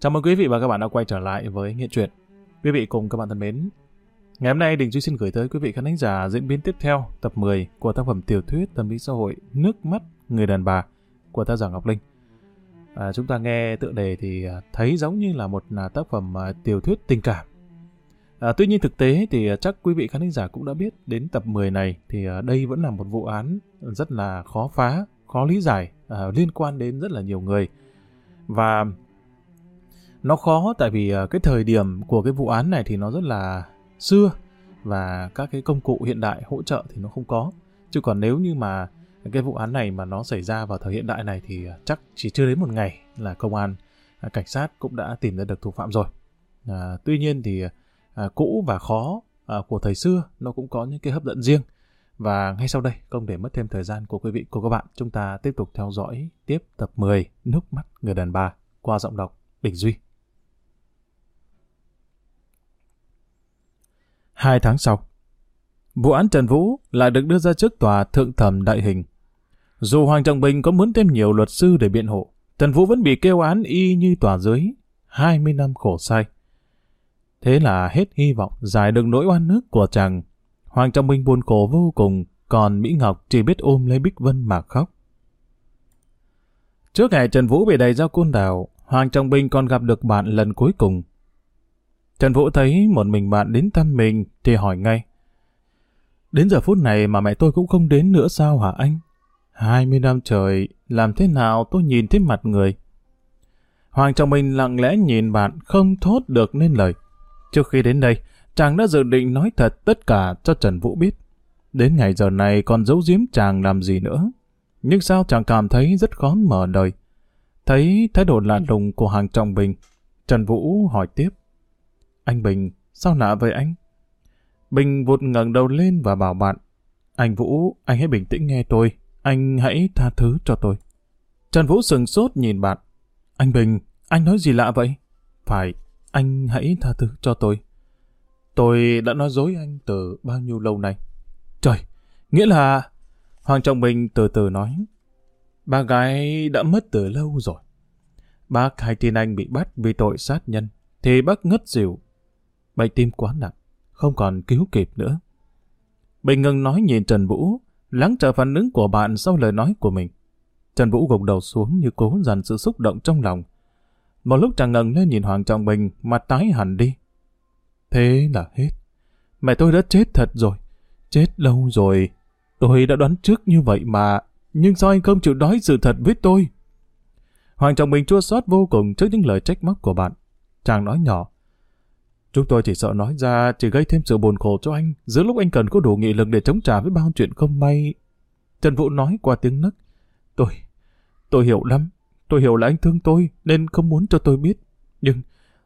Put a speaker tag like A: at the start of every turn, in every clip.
A: Chào mừng quý vị và các bạn đã quay trở lại với Nghiện Truyện. Quý vị cùng các bạn thân mến, ngày hôm nay Đình Duy xin gửi tới quý vị khán giả diễn biến tiếp theo tập 10 của tác phẩm tiểu thuyết tâm lý xã hội Nước mắt người đàn bà của tác giả Ngọc Linh. À, chúng ta nghe tựa đề thì à, thấy giống như là một là tác phẩm à, tiểu thuyết tình cảm. À, tuy nhiên thực tế thì à, chắc quý vị khán giả cũng đã biết đến tập 10 này thì à, đây vẫn là một vụ án rất là khó phá, khó lý giải, à, liên quan đến rất là nhiều người. Và nó khó tại vì ờ, cái thời điểm của cái vụ án này thì nó rất là xưa và các cái công cụ hiện đại hỗ trợ thì nó không có. Chứ còn nếu như mà cái vụ án này mà nó xảy ra vào thời hiện đại này thì ờ, chắc chỉ chưa đến một ngày là công an, ờ, cảnh sát cũng đã tìm ra được thủ phạm rồi. À, tuy nhiên thì à, cũ và khó à, của thời xưa nó cũng có những cái hấp dẫn riêng. Và ngay sau đây, không để mất thêm thời gian của quý vị, của các bạn, chúng ta tiếp tục theo dõi tiếp tập 10 Nước mắt người đàn bà qua giọng đọc Đình Duy. Hai tháng sau, vụ án Trần Vũ lại được đưa ra trước tòa thượng thẩm đại hình. Dù Hoàng Trọng Bình có muốn thêm nhiều luật sư để biện hộ, Trần Vũ vẫn bị kêu án y như tòa dưới, 20 năm khổ sai. Thế là hết hy vọng giải được nỗi oan nước của chàng. Hoàng Trọng Bình buồn khổ vô cùng, còn Mỹ Ngọc chỉ biết ôm lấy Bích Vân mà khóc. Trước ngày Trần Vũ bị đầy ra côn đảo, Hoàng Trọng Bình còn gặp được bạn lần cuối cùng. Trần Vũ thấy một mình bạn đến thăm mình thì hỏi ngay. Đến giờ phút này mà mẹ tôi cũng không đến nữa sao hả anh? 20 năm trời, làm thế nào tôi nhìn thấy mặt người? Hoàng Trọng Bình lặng lẽ nhìn bạn không thốt được nên lời. Trước khi đến đây, chàng đã dự định nói thật tất cả cho Trần Vũ biết. Đến ngày giờ này còn giấu giếm chàng làm gì nữa. Nhưng sao chàng cảm thấy rất khó mở đời. Thấy thái độ lạ lùng của Hoàng Trọng Bình, Trần Vũ hỏi tiếp. Anh Bình, sao lạ với anh? Bình vụt ngẩng đầu lên và bảo bạn. Anh Vũ, anh hãy bình tĩnh nghe tôi. Anh hãy tha thứ cho tôi. Trần Vũ sừng sốt nhìn bạn. Anh Bình, anh nói gì lạ vậy? Phải, anh hãy tha thứ cho tôi. Tôi đã nói dối anh từ bao nhiêu lâu nay. Trời, nghĩa là... Hoàng Trọng Bình từ từ nói. Ba gái đã mất từ lâu rồi. Bác hay tin anh bị bắt vì tội sát nhân, thì bác ngất xỉu. Bệnh tim quá nặng, không còn cứu kịp nữa. Bình ngừng nói nhìn Trần Vũ, lắng chờ phản ứng của bạn sau lời nói của mình. Trần Vũ gục đầu xuống như cố dằn sự xúc động trong lòng. Một lúc chàng ngẩng lên nhìn Hoàng Trọng Bình, mặt tái hẳn đi. Thế là hết. Mẹ tôi đã chết thật rồi. Chết lâu rồi. Tôi đã đoán trước như vậy mà. Nhưng sao anh không chịu nói sự thật với tôi? Hoàng Trọng Bình chua xót vô cùng trước những lời trách móc của bạn. Chàng nói nhỏ. Chúng tôi chỉ sợ nói ra chỉ gây thêm sự buồn khổ cho anh, giữa lúc anh cần có đủ nghị lực để chống trả với bao chuyện không may. Trần Vũ nói qua tiếng nấc. Tôi, tôi hiểu lắm. Tôi hiểu là anh thương tôi, nên không muốn cho tôi biết. Nhưng,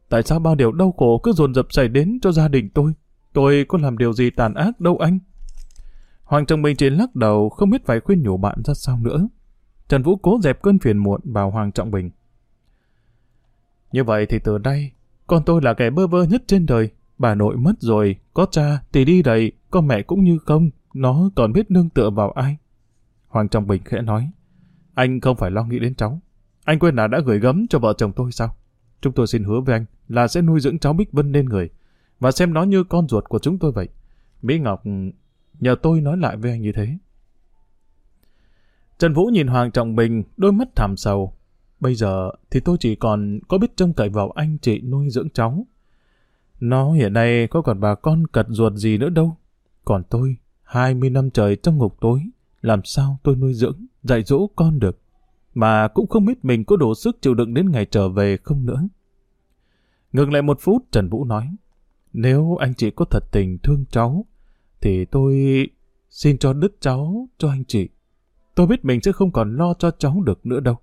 A: tại sao bao điều đau khổ cứ dồn dập xảy đến cho gia đình tôi? Tôi có làm điều gì tàn ác đâu anh? Hoàng Trọng Bình chỉ lắc đầu, không biết phải khuyên nhủ bạn ra sao nữa. Trần Vũ cố dẹp cơn phiền muộn vào Hoàng Trọng Bình. Như vậy thì từ đây, con tôi là kẻ bơ vơ nhất trên đời. Bà nội mất rồi, có cha thì đi đầy, có mẹ cũng như không, nó còn biết nương tựa vào ai. Hoàng Trọng Bình khẽ nói, anh không phải lo nghĩ đến cháu. Anh quên là đã gửi gấm cho vợ chồng tôi sao? Chúng tôi xin hứa với anh là sẽ nuôi dưỡng cháu Bích Vân lên người, và xem nó như con ruột của chúng tôi vậy. Mỹ Ngọc nhờ tôi nói lại với anh như thế. Trần Vũ nhìn Hoàng Trọng Bình, đôi mắt thảm sầu. Bây giờ thì tôi chỉ còn có biết trông cậy vào anh chị nuôi dưỡng cháu. Nó hiện nay có còn bà con cật ruột gì nữa đâu. Còn tôi, 20 năm trời trong ngục tối, làm sao tôi nuôi dưỡng, dạy dỗ con được. Mà cũng không biết mình có đủ sức chịu đựng đến ngày trở về không nữa. Ngừng lại một phút, Trần Vũ nói, nếu anh chị có thật tình thương cháu, thì tôi xin cho đứt cháu cho anh chị. Tôi biết mình sẽ không còn lo cho cháu được nữa đâu.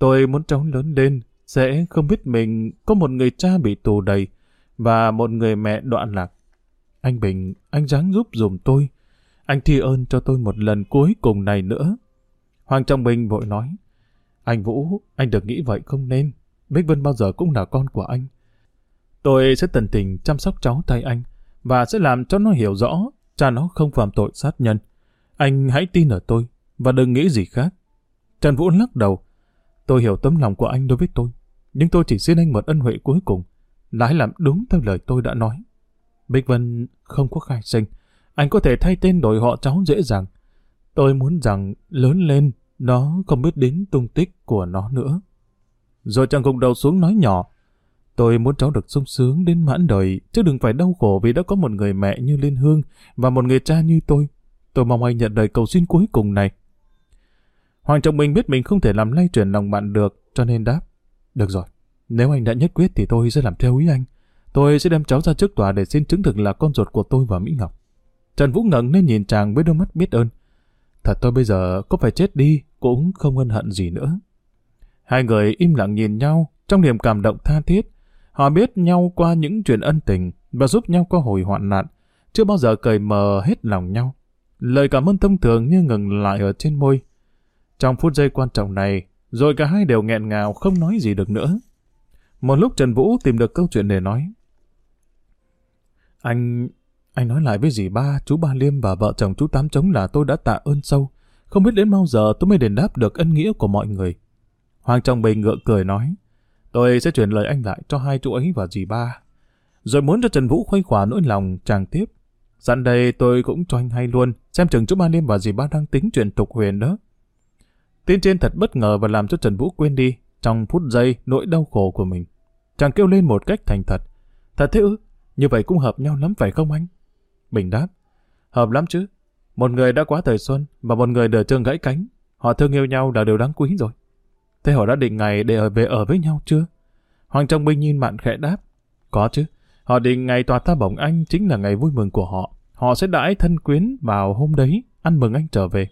A: Tôi muốn cháu lớn lên, sẽ không biết mình có một người cha bị tù đầy và một người mẹ đoạn lạc. Anh Bình, anh dáng giúp dùm tôi. Anh thi ơn cho tôi một lần cuối cùng này nữa. Hoàng Trọng Bình vội nói, anh Vũ, anh đừng nghĩ vậy không nên. Bích Vân bao giờ cũng là con của anh. Tôi sẽ tận tình chăm sóc cháu thay anh và sẽ làm cho nó hiểu rõ cha nó không phạm tội sát nhân. Anh hãy tin ở tôi và đừng nghĩ gì khác. Trần Vũ lắc đầu. Tôi hiểu tấm lòng của anh đối với tôi. nhưng tôi chỉ xin anh một ân huệ cuối cùng, là hãy làm đúng theo lời tôi đã nói. Bích Vân không có khai sinh, anh có thể thay tên đổi họ cháu dễ dàng. Tôi muốn rằng lớn lên, nó không biết đến tung tích của nó nữa. Rồi chàng gục đầu xuống nói nhỏ, tôi muốn cháu được sung sướng đến mãn đời, chứ đừng phải đau khổ vì đã có một người mẹ như Liên Hương và một người cha như tôi. Tôi mong anh nhận lời cầu xin cuối cùng này. Hoàng Trọng Minh biết mình không thể làm lay chuyển lòng bạn được, cho nên đáp. Được rồi, nếu anh đã nhất quyết thì tôi sẽ làm theo ý anh. Tôi sẽ đem cháu ra trước tòa để xin chứng thực là con ruột của tôi và Mỹ Ngọc. Trần Vũ ngẩng lên nhìn chàng với đôi mắt biết ơn. Thật tôi bây giờ có phải chết đi cũng không ân hận gì nữa. Hai người im lặng nhìn nhau trong niềm cảm động tha thiết. Họ biết nhau qua những chuyện ân tình và giúp nhau qua hồi hoạn nạn, chưa bao giờ cởi mờ hết lòng nhau. Lời cảm ơn thông thường như ngừng lại ở trên môi. Trong phút giây quan trọng này, rồi cả hai đều nghẹn ngào không nói gì được nữa. Một lúc Trần Vũ tìm được câu chuyện để nói. Anh... anh nói lại với dì ba, chú Ba Liêm và vợ chồng chú Tám Trống là tôi đã tạ ơn sâu. Không biết đến bao giờ tôi mới đền đáp được ân nghĩa của mọi người. Hoàng Trọng Bình ngựa cười nói. Tôi sẽ chuyển lời anh lại cho hai chú ấy và dì ba. Rồi muốn cho Trần Vũ khuây khỏa nỗi lòng chàng tiếp. Dặn đây tôi cũng cho anh hay luôn, xem chừng chú Ba Liêm và dì ba đang tính chuyện tục huyền đó. Tin trên thật bất ngờ và làm cho Trần Vũ quên đi, trong phút giây, nỗi đau khổ của mình. Chàng kêu lên một cách thành thật. Thật thế ư? Như vậy cũng hợp nhau lắm phải không anh? Bình đáp. Hợp lắm chứ. Một người đã quá thời xuân và một người đỡ chân gãy cánh. Họ thương yêu nhau là điều đáng quý rồi. Thế họ đã định ngày để ở về ở với nhau chưa? Hoàng Trọng Bình nhìn mạn khẽ đáp. Có chứ. Họ định ngày tòa ta bổng anh chính là ngày vui mừng của họ. Họ sẽ đãi thân quyến vào hôm đấy, ăn mừng anh trở về.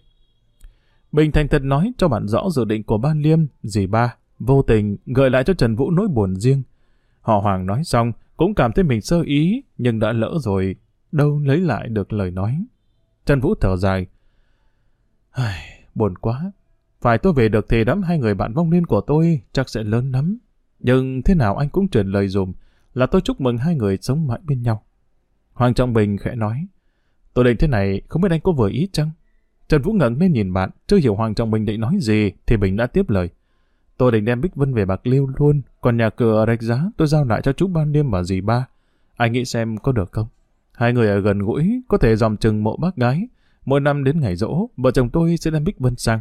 A: Bình thành thật nói cho bạn rõ dự định của ban liêm, dì ba, vô tình gợi lại cho Trần Vũ nỗi buồn riêng. Họ Hoàng nói xong, cũng cảm thấy mình sơ ý, nhưng đã lỡ rồi, đâu lấy lại được lời nói. Trần Vũ thở dài. Ai, buồn quá. Phải tôi về được thì đám hai người bạn vong niên của tôi chắc sẽ lớn lắm. Nhưng thế nào anh cũng truyền lời dùm là tôi chúc mừng hai người sống mãi bên nhau. Hoàng Trọng Bình khẽ nói. Tôi định thế này, không biết anh có vừa ý chăng? Trần Vũ ngẩng lên nhìn bạn, chưa hiểu Hoàng Trọng Bình định nói gì, thì Bình đã tiếp lời. Tôi định đem Bích Vân về Bạc Liêu luôn, còn nhà cửa ở rạch giá tôi giao lại cho chú Ban Đêm và dì ba. Anh nghĩ xem có được không? Hai người ở gần gũi, có thể dòm chừng mộ bác gái. Mỗi năm đến ngày rỗ, vợ chồng tôi sẽ đem Bích Vân sang.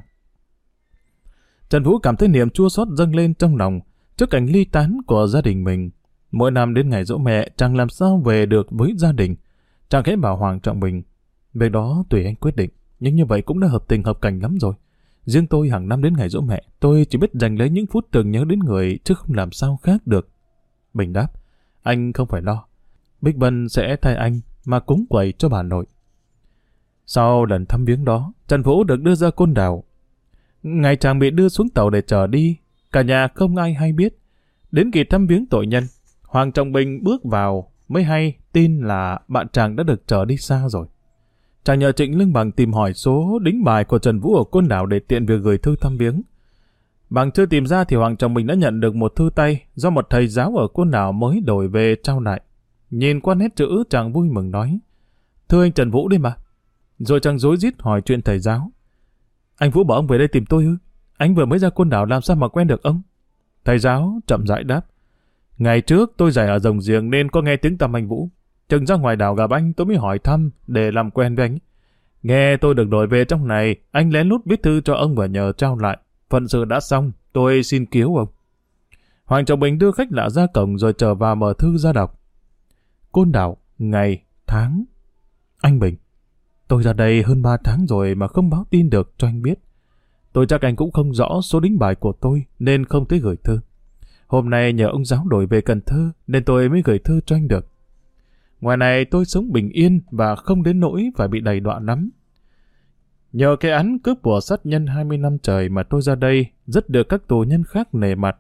A: Trần Vũ cảm thấy niềm chua xót dâng lên trong lòng trước cảnh ly tán của gia đình mình. Mỗi năm đến ngày dỗ mẹ, chẳng làm sao về được với gia đình. Chàng khẽ bảo Hoàng Trọng Bình. Việc đó tùy anh quyết định nhưng như vậy cũng đã hợp tình hợp cảnh lắm rồi. Riêng tôi hàng năm đến ngày dỗ mẹ, tôi chỉ biết dành lấy những phút tưởng nhớ đến người chứ không làm sao khác được. Bình đáp, anh không phải lo. Bích Vân sẽ thay anh mà cúng quầy cho bà nội. Sau lần thăm viếng đó, Trần Vũ được đưa ra côn đảo. Ngày chàng bị đưa xuống tàu để chờ đi, cả nhà không ai hay biết. Đến kỳ thăm viếng tội nhân, Hoàng Trọng Bình bước vào mới hay tin là bạn chàng đã được chở đi xa rồi. Chàng nhờ Trịnh Lương Bằng tìm hỏi số đính bài của Trần Vũ ở côn đảo để tiện việc gửi thư thăm viếng. Bằng chưa tìm ra thì Hoàng chồng mình đã nhận được một thư tay do một thầy giáo ở côn đảo mới đổi về trao lại. Nhìn qua nét chữ, chàng vui mừng nói. Thưa anh Trần Vũ đi mà. Rồi chàng dối rít hỏi chuyện thầy giáo. Anh Vũ bảo ông về đây tìm tôi ư? Anh vừa mới ra côn đảo làm sao mà quen được ông? Thầy giáo chậm rãi đáp. Ngày trước tôi giải ở rồng giềng nên có nghe tiếng tăm anh Vũ. Chừng ra ngoài đảo gặp anh tôi mới hỏi thăm để làm quen với anh. Nghe tôi được đổi về trong này, anh lén lút viết thư cho ông và nhờ trao lại. Phận sự đã xong, tôi xin cứu ông. Hoàng Trọng Bình đưa khách lạ ra cổng rồi trở vào mở thư ra đọc. Côn đảo, ngày, tháng. Anh Bình, tôi ra đây hơn 3 tháng rồi mà không báo tin được cho anh biết. Tôi chắc anh cũng không rõ số đính bài của tôi nên không tới gửi thư. Hôm nay nhờ ông giáo đổi về Cần Thơ nên tôi mới gửi thư cho anh được. Ngoài này tôi sống bình yên và không đến nỗi phải bị đầy đọa lắm. Nhờ cái án cướp của sát nhân 20 năm trời mà tôi ra đây rất được các tù nhân khác nề mặt.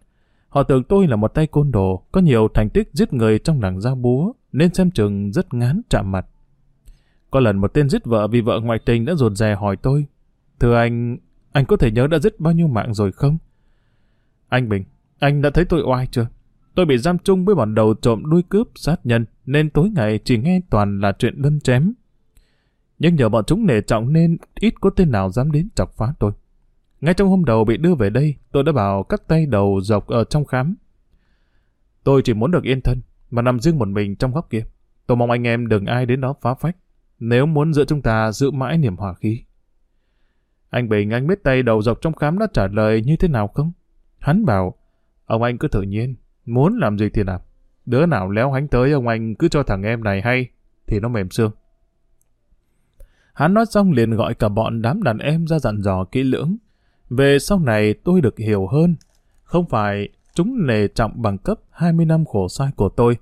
A: Họ tưởng tôi là một tay côn đồ, có nhiều thành tích giết người trong làng giao búa, nên xem chừng rất ngán chạm mặt. Có lần một tên giết vợ vì vợ ngoại tình đã rụt rè hỏi tôi, Thưa anh, anh có thể nhớ đã giết bao nhiêu mạng rồi không? Anh Bình, anh đã thấy tôi oai chưa? Tôi bị giam chung với bọn đầu trộm đuôi cướp sát nhân, nên tối ngày chỉ nghe toàn là chuyện đâm chém. Nhưng nhờ bọn chúng nể trọng nên ít có tên nào dám đến chọc phá tôi. Ngay trong hôm đầu bị đưa về đây, tôi đã bảo cắt tay đầu dọc ở trong khám. Tôi chỉ muốn được yên thân, mà nằm riêng một mình trong góc kia. Tôi mong anh em đừng ai đến đó phá phách, nếu muốn giữa chúng ta giữ mãi niềm hòa khí. Anh Bình anh biết tay đầu dọc trong khám đã trả lời như thế nào không? Hắn bảo, ông anh cứ tự nhiên, muốn làm gì thì làm. Đứa nào léo hánh tới ông anh cứ cho thằng em này hay, thì nó mềm xương. Hắn nói xong liền gọi cả bọn đám đàn em ra dặn dò kỹ lưỡng. Về sau này tôi được hiểu hơn. Không phải chúng nề trọng bằng cấp 20 năm khổ sai của tôi.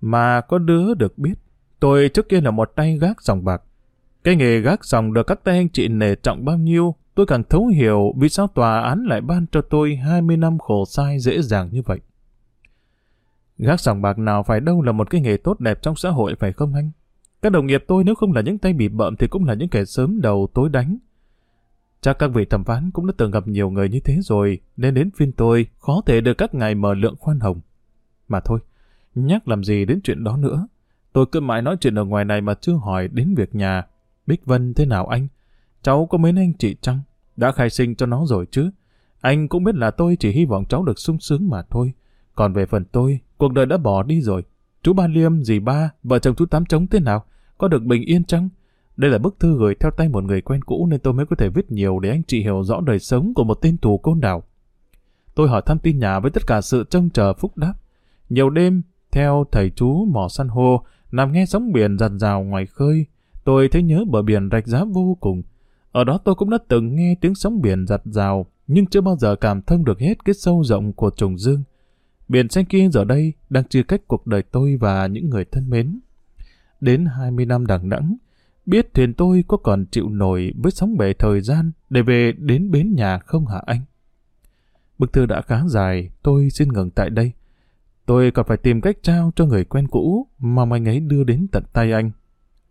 A: Mà có đứa được biết. Tôi trước kia là một tay gác dòng bạc. Cái nghề gác dòng được các tay anh chị nề trọng bao nhiêu, tôi càng thấu hiểu vì sao tòa án lại ban cho tôi 20 năm khổ sai dễ dàng như vậy. Gác sòng bạc nào phải đâu là một cái nghề tốt đẹp trong xã hội phải không anh? Các đồng nghiệp tôi nếu không là những tay bị bợm thì cũng là những kẻ sớm đầu tối đánh. Chắc các vị thẩm phán cũng đã từng gặp nhiều người như thế rồi, nên đến phiên tôi khó thể được các ngài mở lượng khoan hồng. Mà thôi, nhắc làm gì đến chuyện đó nữa. Tôi cứ mãi nói chuyện ở ngoài này mà chưa hỏi đến việc nhà. Bích Vân thế nào anh? Cháu có mến anh chị chăng? Đã khai sinh cho nó rồi chứ? Anh cũng biết là tôi chỉ hy vọng cháu được sung sướng mà thôi. Còn về phần tôi, cuộc đời đã bỏ đi rồi. Chú Ba Liêm, dì Ba, vợ chồng chú Tám Trống thế nào? Có được bình yên chăng? Đây là bức thư gửi theo tay một người quen cũ nên tôi mới có thể viết nhiều để anh chị hiểu rõ đời sống của một tên tù côn đảo. Tôi hỏi thăm tin nhà với tất cả sự trông chờ phúc đáp. Nhiều đêm, theo thầy chú mò săn hô, nằm nghe sóng biển giặt rào ngoài khơi, tôi thấy nhớ bờ biển rạch giá vô cùng. Ở đó tôi cũng đã từng nghe tiếng sóng biển giặt rào, nhưng chưa bao giờ cảm thông được hết cái sâu rộng của trùng dương. Biển xanh kia giờ đây đang chia cách cuộc đời tôi và những người thân mến. Đến 20 năm đằng đẵng, biết thuyền tôi có còn chịu nổi với sóng bể thời gian để về đến bến nhà không hả anh? Bức thư đã khá dài, tôi xin ngừng tại đây. Tôi còn phải tìm cách trao cho người quen cũ mà anh ấy đưa đến tận tay anh.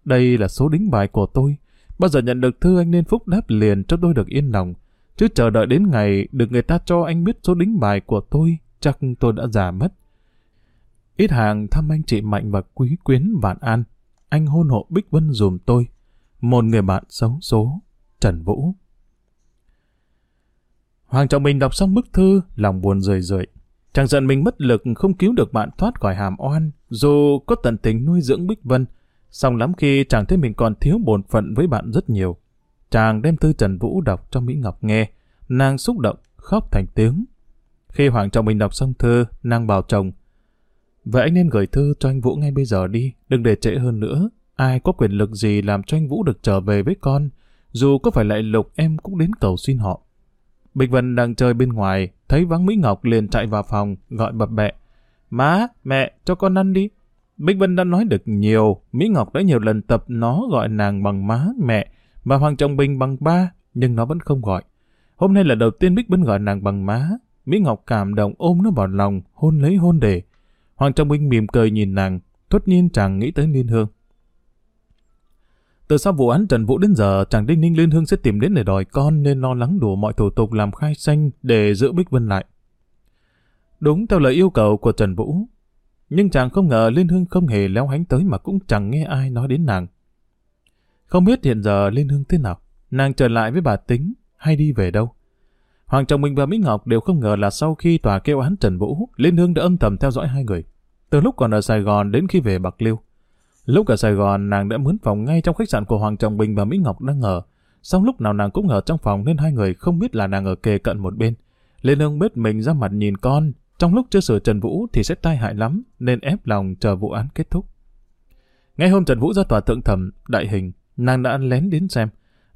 A: Đây là số đính bài của tôi. Bao giờ nhận được thư anh nên phúc đáp liền cho tôi được yên lòng. Chứ chờ đợi đến ngày được người ta cho anh biết số đính bài của tôi, chắc tôi đã già mất. Ít hàng thăm anh chị Mạnh và quý quyến vạn an. Anh hôn hộ Bích Vân dùm tôi. Một người bạn xấu số, Trần Vũ. Hoàng Trọng Minh đọc xong bức thư, lòng buồn rười rượi. Chàng giận mình mất lực không cứu được bạn thoát khỏi hàm oan, dù có tận tình nuôi dưỡng Bích Vân. Xong lắm khi chàng thấy mình còn thiếu bổn phận với bạn rất nhiều. Chàng đem thư Trần Vũ đọc cho Mỹ Ngọc nghe, nàng xúc động, khóc thành tiếng. Khi Hoàng Trọng bình đọc xong thư, nàng bảo chồng, Vậy anh nên gửi thư cho anh Vũ ngay bây giờ đi, đừng để trễ hơn nữa. Ai có quyền lực gì làm cho anh Vũ được trở về với con, dù có phải lại lục em cũng đến cầu xin họ. Bích Vân đang chơi bên ngoài, thấy vắng Mỹ Ngọc liền chạy vào phòng, gọi bập bẹ. Má, mẹ, cho con ăn đi. Bích Vân đã nói được nhiều, Mỹ Ngọc đã nhiều lần tập nó gọi nàng bằng má, mẹ, và Hoàng Trọng Bình bằng ba, nhưng nó vẫn không gọi. Hôm nay là đầu tiên Bích Vân gọi nàng bằng má, Mỹ Ngọc cảm động ôm nó vào lòng, hôn lấy hôn để. Hoàng Trọng Minh mỉm cười nhìn nàng, thốt nhiên chàng nghĩ tới Liên Hương. Từ sau vụ án Trần Vũ đến giờ, chàng Đinh Ninh Liên Hương sẽ tìm đến để đòi con nên lo lắng đủ mọi thủ tục làm khai xanh để giữ Bích Vân lại. Đúng theo lời yêu cầu của Trần Vũ. Nhưng chàng không ngờ Liên Hương không hề léo hánh tới mà cũng chẳng nghe ai nói đến nàng. Không biết hiện giờ Liên Hương thế nào, nàng trở lại với bà Tính hay đi về đâu. Hoàng Trọng Minh và Mỹ Ngọc đều không ngờ là sau khi tòa kêu án Trần Vũ, Liên Hương đã âm thầm theo dõi hai người. Từ lúc còn ở Sài Gòn đến khi về Bạc Liêu. Lúc ở Sài Gòn, nàng đã mướn phòng ngay trong khách sạn của Hoàng Trọng Bình và Mỹ Ngọc đang ở. Xong lúc nào nàng cũng ở trong phòng nên hai người không biết là nàng ở kề cận một bên. Liên Hương biết mình ra mặt nhìn con, trong lúc chưa xử Trần Vũ thì sẽ tai hại lắm, nên ép lòng chờ vụ án kết thúc. Ngay hôm Trần Vũ ra tòa thượng thẩm, đại hình, nàng đã lén đến xem.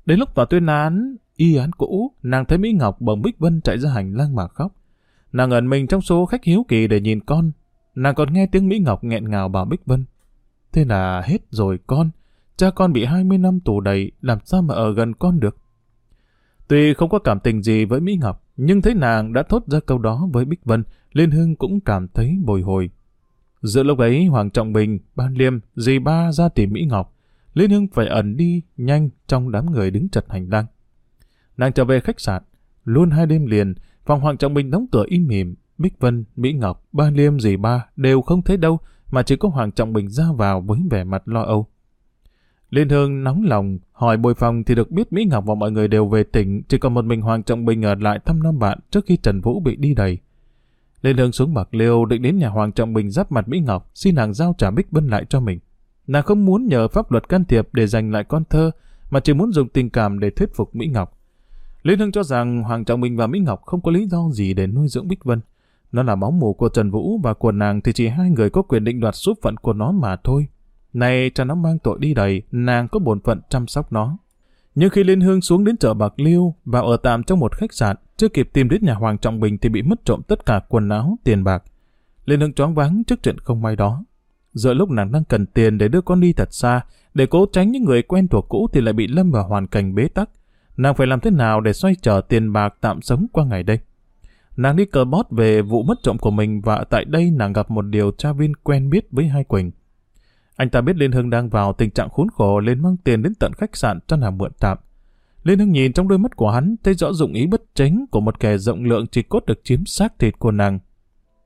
A: Đến lúc tòa tuyên án, y án cũ, nàng thấy Mỹ Ngọc bồng Bích Vân chạy ra hành lang mà khóc. Nàng ẩn mình trong số khách hiếu kỳ để nhìn con. Nàng còn nghe tiếng Mỹ Ngọc nghẹn ngào bảo Bích Vân. Thế là hết rồi con. Cha con bị 20 năm tù đầy, làm sao mà ở gần con được? Tuy không có cảm tình gì với Mỹ Ngọc, nhưng thấy nàng đã thốt ra câu đó với Bích Vân, Liên Hương cũng cảm thấy bồi hồi. Giữa lúc ấy, Hoàng Trọng Bình, Ban Liêm, dì ba ra tìm Mỹ Ngọc. Liên Hương phải ẩn đi nhanh trong đám người đứng chật hành lang. Nàng trở về khách sạn. Luôn hai đêm liền, phòng Hoàng Trọng Bình đóng cửa im mỉm. Bích Vân, Mỹ Ngọc, Ba Liêm, dì ba đều không thấy đâu, mà chỉ có Hoàng Trọng Bình ra vào với vẻ mặt lo âu. Liên Hương nóng lòng, hỏi bồi phòng thì được biết Mỹ Ngọc và mọi người đều về tỉnh, chỉ còn một mình Hoàng Trọng Bình ở lại thăm năm bạn trước khi Trần Vũ bị đi đầy. Lên hương xuống Bạc Liêu định đến nhà Hoàng Trọng Bình giáp mặt Mỹ Ngọc xin nàng giao trả Bích Vân lại cho mình. Nàng không muốn nhờ pháp luật can thiệp để giành lại con thơ, mà chỉ muốn dùng tình cảm để thuyết phục Mỹ Ngọc. Liên Hưng cho rằng Hoàng Trọng Bình và Mỹ Ngọc không có lý do gì để nuôi dưỡng Bích Vân. Nó là máu mù của Trần Vũ và của nàng thì chỉ hai người có quyền định đoạt số phận của nó mà thôi. Này cho nó mang tội đi đầy, nàng có bổn phận chăm sóc nó. Nhưng khi Liên Hương xuống đến chợ Bạc Liêu và ở tạm trong một khách sạn, chưa kịp tìm đến nhà Hoàng Trọng Bình thì bị mất trộm tất cả quần áo, tiền bạc. Liên Hương choáng váng trước chuyện không may đó. Giờ lúc nàng đang cần tiền để đưa con đi thật xa, để cố tránh những người quen thuộc cũ thì lại bị lâm vào hoàn cảnh bế tắc. Nàng phải làm thế nào để xoay trở tiền bạc tạm sống qua ngày đây? Nàng đi cờ bót về vụ mất trộm của mình và tại đây nàng gặp một điều tra viên quen biết với hai Quỳnh. Anh ta biết Liên Hưng đang vào tình trạng khốn khổ lên mang tiền đến tận khách sạn cho nàng mượn tạm. Liên Hưng nhìn trong đôi mắt của hắn thấy rõ dụng ý bất tránh của một kẻ rộng lượng chỉ cốt được chiếm xác thịt của nàng.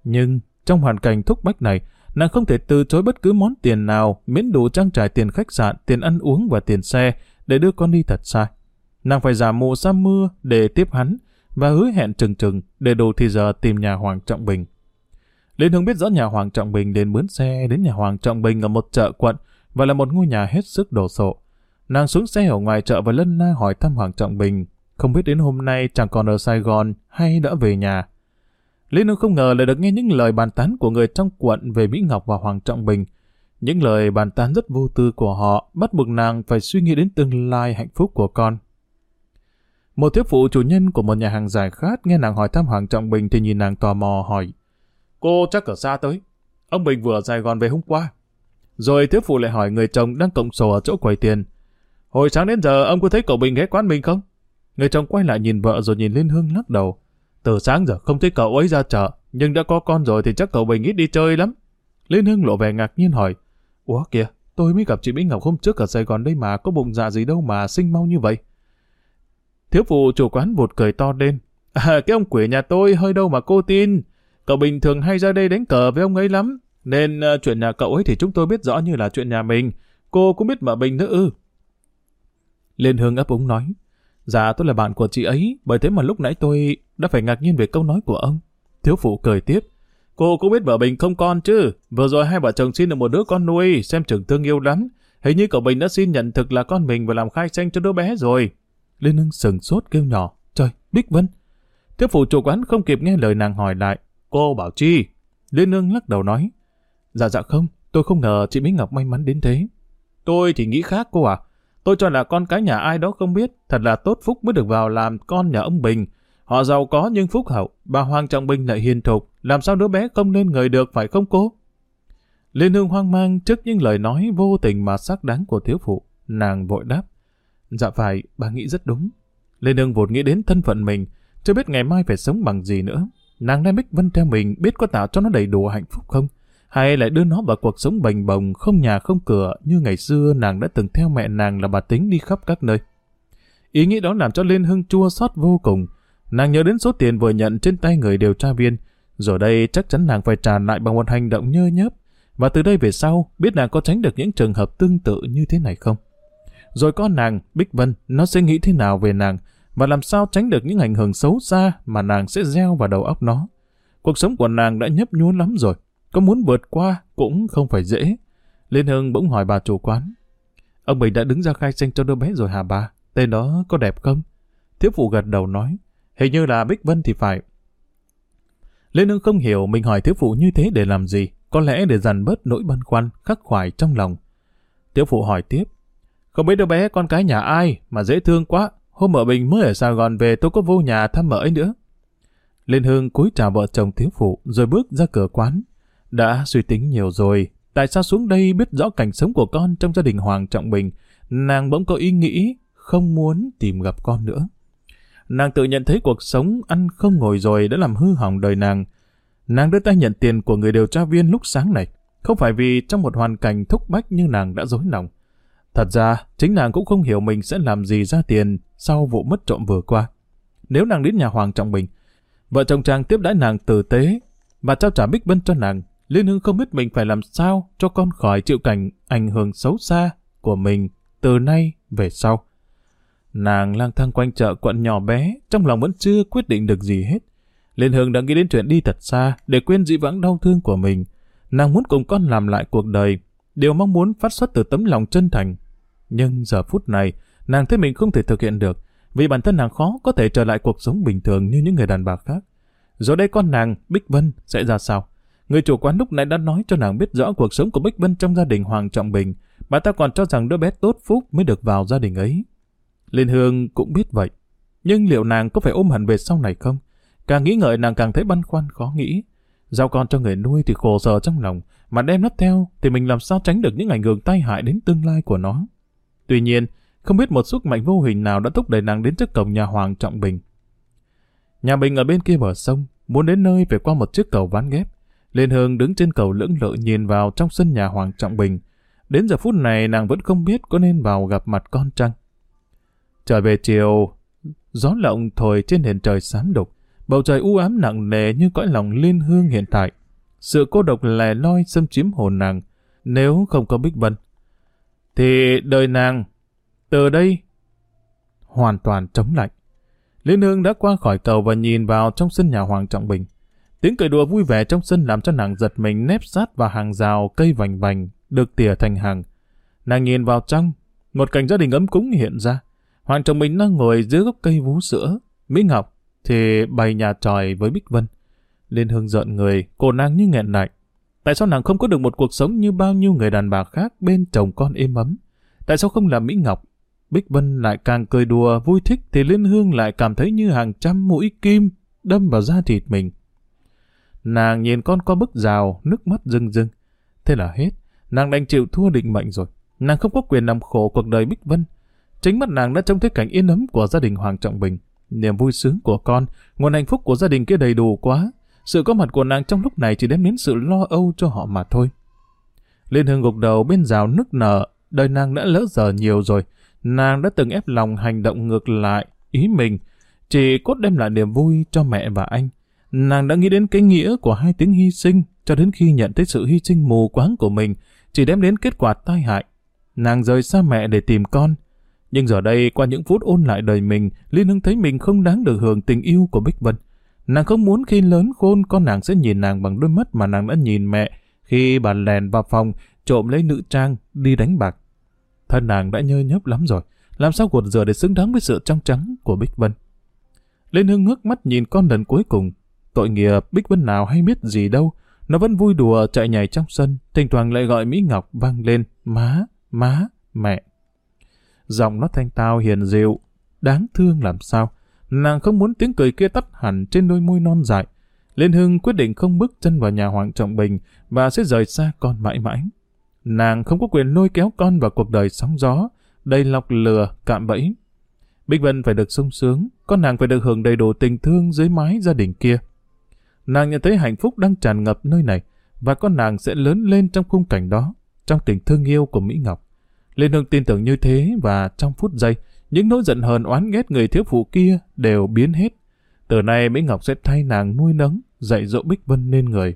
A: Nhưng trong hoàn cảnh thúc bách này, nàng không thể từ chối bất cứ món tiền nào miễn đủ trang trải tiền khách sạn, tiền ăn uống và tiền xe để đưa con đi thật xa. Nàng phải giả mù sa mưa để tiếp hắn và hứa hẹn trừng trừng để đủ thì giờ tìm nhà Hoàng Trọng Bình. Liên Hương biết rõ nhà Hoàng Trọng Bình đến mướn xe đến nhà Hoàng Trọng Bình ở một chợ quận và là một ngôi nhà hết sức đồ sộ. Nàng xuống xe ở ngoài chợ và lân la hỏi thăm Hoàng Trọng Bình, không biết đến hôm nay chẳng còn ở Sài Gòn hay đã về nhà. Liên Hương không ngờ lại được nghe những lời bàn tán của người trong quận về Mỹ Ngọc và Hoàng Trọng Bình. Những lời bàn tán rất vô tư của họ bắt buộc nàng phải suy nghĩ đến tương lai hạnh phúc của con. Một thiếu phụ chủ nhân của một nhà hàng giải khát nghe nàng hỏi thăm Hoàng Trọng Bình thì nhìn nàng tò mò hỏi Cô chắc ở xa tới. Ông Bình vừa ở Sài Gòn về hôm qua. Rồi thiếu phụ lại hỏi người chồng đang cộng sổ ở chỗ quầy tiền. Hồi sáng đến giờ ông có thấy cậu Bình ghé quán mình không? Người chồng quay lại nhìn vợ rồi nhìn lên Hương lắc đầu. Từ sáng giờ không thấy cậu ấy ra chợ, nhưng đã có con rồi thì chắc cậu Bình ít đi chơi lắm. Liên Hương lộ vẻ ngạc nhiên hỏi. Ủa kìa, tôi mới gặp chị Mỹ Ngọc hôm trước ở Sài Gòn đây mà, có bụng dạ gì đâu mà sinh mau như vậy. Thiếu phụ chủ quán vụt cười to lên. À, cái ông quỷ nhà tôi hơi đâu mà cô tin. Cậu bình thường hay ra đây đánh cờ với ông ấy lắm. Nên uh, chuyện nhà cậu ấy thì chúng tôi biết rõ như là chuyện nhà mình. Cô cũng biết mà bình nữa ư. Liên Hương ấp úng nói. Dạ tôi là bạn của chị ấy, bởi thế mà lúc nãy tôi đã phải ngạc nhiên về câu nói của ông. Thiếu phụ cười tiếp. Cô cũng biết vợ Bình không con chứ. Vừa rồi hai vợ chồng xin được một đứa con nuôi, xem chừng thương yêu lắm. Hình như cậu Bình đã xin nhận thực là con mình và làm khai sinh cho đứa bé rồi. Lê Nương sừng sốt kêu nhỏ. Trời, Bích Vân. Thiếu phụ chủ quán không kịp nghe lời nàng hỏi lại. Cô bảo chi? Lê Nương lắc đầu nói. Dạ dạ không, tôi không ngờ chị Mỹ Ngọc may mắn đến thế. Tôi thì nghĩ khác cô à. Tôi cho là con cái nhà ai đó không biết. Thật là tốt phúc mới được vào làm con nhà ông Bình. Họ giàu có nhưng phúc hậu. Bà Hoàng Trọng Bình lại hiền thục. Làm sao đứa bé không nên người được phải không cô? Lê Nương hoang mang trước những lời nói vô tình mà sắc đáng của thiếu phụ. Nàng vội đáp. Dạ phải, bà nghĩ rất đúng. Lê Nương vốn nghĩ đến thân phận mình, chưa biết ngày mai phải sống bằng gì nữa. Nàng đem Bích Vân theo mình biết có tạo cho nó đầy đủ hạnh phúc không? Hay lại đưa nó vào cuộc sống bành bồng, không nhà không cửa như ngày xưa nàng đã từng theo mẹ nàng là bà tính đi khắp các nơi. Ý nghĩ đó làm cho Liên Hưng chua xót vô cùng. Nàng nhớ đến số tiền vừa nhận trên tay người điều tra viên. Rồi đây chắc chắn nàng phải trả lại bằng một hành động nhơ nhớp. Và từ đây về sau, biết nàng có tránh được những trường hợp tương tự như thế này không? Rồi có nàng, Bích Vân, nó sẽ nghĩ thế nào về nàng và làm sao tránh được những ảnh hưởng xấu xa mà nàng sẽ gieo vào đầu óc nó. Cuộc sống của nàng đã nhấp nhún lắm rồi, có muốn vượt qua cũng không phải dễ. Liên Hương bỗng hỏi bà chủ quán. Ông Bình đã đứng ra khai sinh cho đứa bé rồi hả bà? Tên đó có đẹp không? Thiếu phụ gật đầu nói. Hình như là Bích Vân thì phải. Liên Hương không hiểu mình hỏi thiếu phụ như thế để làm gì. Có lẽ để dằn bớt nỗi băn khoăn, khắc khoải trong lòng. Thiếu phụ hỏi tiếp. Không biết đứa bé con cái nhà ai mà dễ thương quá. Hôm mợ Bình mới ở Sài Gòn về tôi có vô nhà thăm mợ ấy nữa. Liên Hương cúi chào vợ chồng thiếu phụ rồi bước ra cửa quán. Đã suy tính nhiều rồi. Tại sao xuống đây biết rõ cảnh sống của con trong gia đình Hoàng Trọng Bình, nàng bỗng có ý nghĩ không muốn tìm gặp con nữa. Nàng tự nhận thấy cuộc sống ăn không ngồi rồi đã làm hư hỏng đời nàng. Nàng đưa tay nhận tiền của người điều tra viên lúc sáng này, không phải vì trong một hoàn cảnh thúc bách như nàng đã dối lòng. Thật ra, chính nàng cũng không hiểu mình sẽ làm gì ra tiền sau vụ mất trộm vừa qua. Nếu nàng đến nhà Hoàng Trọng Bình, vợ chồng chàng tiếp đãi nàng tử tế và trao trả Bích bân cho nàng, Liên Hưng không biết mình phải làm sao cho con khỏi chịu cảnh ảnh hưởng xấu xa của mình từ nay về sau. Nàng lang thang quanh chợ quận nhỏ bé, trong lòng vẫn chưa quyết định được gì hết. Liên Hương đã nghĩ đến chuyện đi thật xa để quên dĩ vãng đau thương của mình. Nàng muốn cùng con làm lại cuộc đời, điều mong muốn phát xuất từ tấm lòng chân thành. Nhưng giờ phút này, nàng thấy mình không thể thực hiện được, vì bản thân nàng khó có thể trở lại cuộc sống bình thường như những người đàn bà khác. Rồi đây con nàng, Bích Vân, sẽ ra sao? Người chủ quán lúc nãy đã nói cho nàng biết rõ cuộc sống của Bích Vân trong gia đình Hoàng Trọng Bình. Bà ta còn cho rằng đứa bé tốt phúc mới được vào gia đình ấy. Liên Hương cũng biết vậy. Nhưng liệu nàng có phải ôm hận về sau này không? Càng nghĩ ngợi nàng càng thấy băn khoăn khó nghĩ. Giao con cho người nuôi thì khổ sở trong lòng, mà đem nó theo thì mình làm sao tránh được những ảnh hưởng tai hại đến tương lai của nó. Tuy nhiên, không biết một sức mạnh vô hình nào đã thúc đẩy nàng đến trước cổng nhà Hoàng Trọng Bình. Nhà Bình ở bên kia bờ sông, muốn đến nơi phải qua một chiếc cầu ván ghép. Liên Hương đứng trên cầu lưỡng lự nhìn vào trong sân nhà Hoàng Trọng Bình. Đến giờ phút này nàng vẫn không biết có nên vào gặp mặt con trăng. Trở về chiều, gió lộng thổi trên nền trời xám đục, bầu trời u ám nặng nề như cõi lòng Liên Hương hiện tại. Sự cô độc lẻ loi xâm chiếm hồn nàng, nếu không có Bích Vân. Thì đời nàng, từ đây, hoàn toàn trống lạnh. Liên Hương đã qua khỏi cầu và nhìn vào trong sân nhà Hoàng Trọng Bình. Tiếng cười đùa vui vẻ trong sân làm cho nàng giật mình nép sát vào hàng rào cây vành vành, được tỉa thành hàng. Nàng nhìn vào trong, một cảnh gia đình ấm cúng hiện ra. Hoàng Trọng Bình đang ngồi dưới gốc cây vú sữa. Mỹ Ngọc thì bày nhà tròi với Bích Vân. Liên Hương giận người, cô nàng như nghẹn lại. Tại sao nàng không có được một cuộc sống như bao nhiêu người đàn bà khác bên chồng con êm ấm? Tại sao không là Mỹ Ngọc? Bích Vân lại càng cười đùa, vui thích thì Liên Hương lại cảm thấy như hàng trăm mũi kim đâm vào da thịt mình. Nàng nhìn con qua bức rào, nước mắt rưng rưng. Thế là hết, nàng đành chịu thua định mệnh rồi. Nàng không có quyền làm khổ cuộc đời Bích Vân. Chính mắt nàng đã trông thấy cảnh yên ấm của gia đình Hoàng Trọng Bình. Niềm vui sướng của con, nguồn hạnh phúc của gia đình kia đầy đủ quá. Sự có mặt của nàng trong lúc này chỉ đem đến sự lo âu cho họ mà thôi. Liên Hương gục đầu bên rào nức nở, đời nàng đã lỡ giờ nhiều rồi. Nàng đã từng ép lòng hành động ngược lại, ý mình, chỉ cốt đem lại niềm vui cho mẹ và anh. Nàng đã nghĩ đến cái nghĩa của hai tiếng hy sinh, cho đến khi nhận thấy sự hy sinh mù quáng của mình, chỉ đem đến kết quả tai hại. Nàng rời xa mẹ để tìm con. Nhưng giờ đây, qua những phút ôn lại đời mình, Liên Hương thấy mình không đáng được hưởng tình yêu của Bích Vân. Nàng không muốn khi lớn khôn con nàng sẽ nhìn nàng bằng đôi mắt mà nàng đã nhìn mẹ khi bà lèn vào phòng trộm lấy nữ trang đi đánh bạc. Thân nàng đã nhơ nhớp lắm rồi, làm sao cuột rửa để xứng đáng với sự trong trắng của Bích Vân. Lên Hưng ngước mắt nhìn con lần cuối cùng. Tội nghiệp Bích Vân nào hay biết gì đâu, nó vẫn vui đùa chạy nhảy trong sân, thỉnh thoảng lại gọi Mỹ Ngọc vang lên, má, má, mẹ. Giọng nó thanh tao hiền dịu, đáng thương làm sao. Nàng không muốn tiếng cười kia tắt hẳn trên đôi môi non dại. Liên Hưng quyết định không bước chân vào nhà Hoàng Trọng Bình và sẽ rời xa con mãi mãi. Nàng không có quyền lôi kéo con vào cuộc đời sóng gió, đầy lọc lừa, cạm bẫy. Bích Vân phải được sung sướng, con nàng phải được hưởng đầy đủ tình thương dưới mái gia đình kia. Nàng nhận thấy hạnh phúc đang tràn ngập nơi này, và con nàng sẽ lớn lên trong khung cảnh đó, trong tình thương yêu của Mỹ Ngọc. Liên Hương tin tưởng như thế và trong phút giây, những nỗi giận hờn oán ghét người thiếu phụ kia đều biến hết. Từ nay Mỹ Ngọc sẽ thay nàng nuôi nấng, dạy dỗ Bích Vân nên người.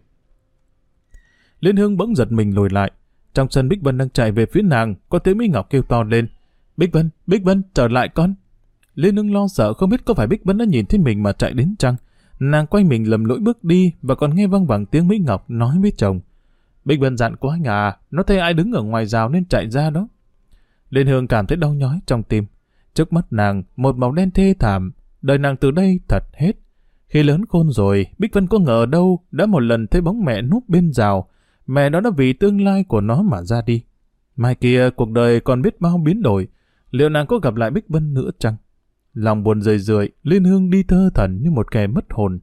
A: Liên Hương bỗng giật mình lùi lại. Trong sân Bích Vân đang chạy về phía nàng, có tiếng Mỹ Ngọc kêu to lên. Bích Vân, Bích Vân, trở lại con. Liên Hương lo sợ không biết có phải Bích Vân đã nhìn thấy mình mà chạy đến chăng. Nàng quay mình lầm lỗi bước đi và còn nghe văng vẳng tiếng Mỹ Ngọc nói với chồng. Bích Vân dặn quá ngà, nó thấy ai đứng ở ngoài rào nên chạy ra đó. Liên Hương cảm thấy đau nhói trong tim. Trước mắt nàng, một màu đen thê thảm, đời nàng từ đây thật hết. Khi lớn khôn rồi, Bích Vân có ngờ đâu đã một lần thấy bóng mẹ núp bên rào, mẹ đó đã vì tương lai của nó mà ra đi. Mai kia cuộc đời còn biết bao biến đổi, liệu nàng có gặp lại Bích Vân nữa chăng? Lòng buồn rười rượi, Liên Hương đi thơ thần như một kẻ mất hồn.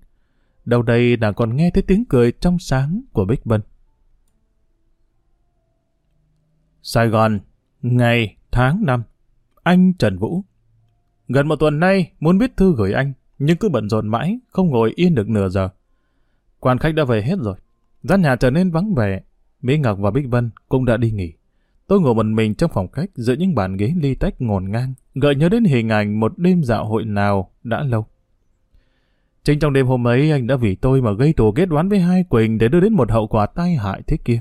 A: Đầu đây nàng còn nghe thấy tiếng cười trong sáng của Bích Vân. Sài Gòn, ngày, tháng, năm. Anh Trần Vũ. Gần một tuần nay, muốn viết thư gửi anh, nhưng cứ bận rộn mãi, không ngồi yên được nửa giờ. Quan khách đã về hết rồi. Gian nhà trở nên vắng vẻ. Mỹ Ngọc và Bích Vân cũng đã đi nghỉ. Tôi ngồi một mình trong phòng khách giữa những bàn ghế ly tách ngổn ngang, gợi nhớ đến hình ảnh một đêm dạo hội nào đã lâu. Chính trong đêm hôm ấy anh đã vì tôi mà gây tù kết đoán với hai Quỳnh để đưa đến một hậu quả tai hại thế kia.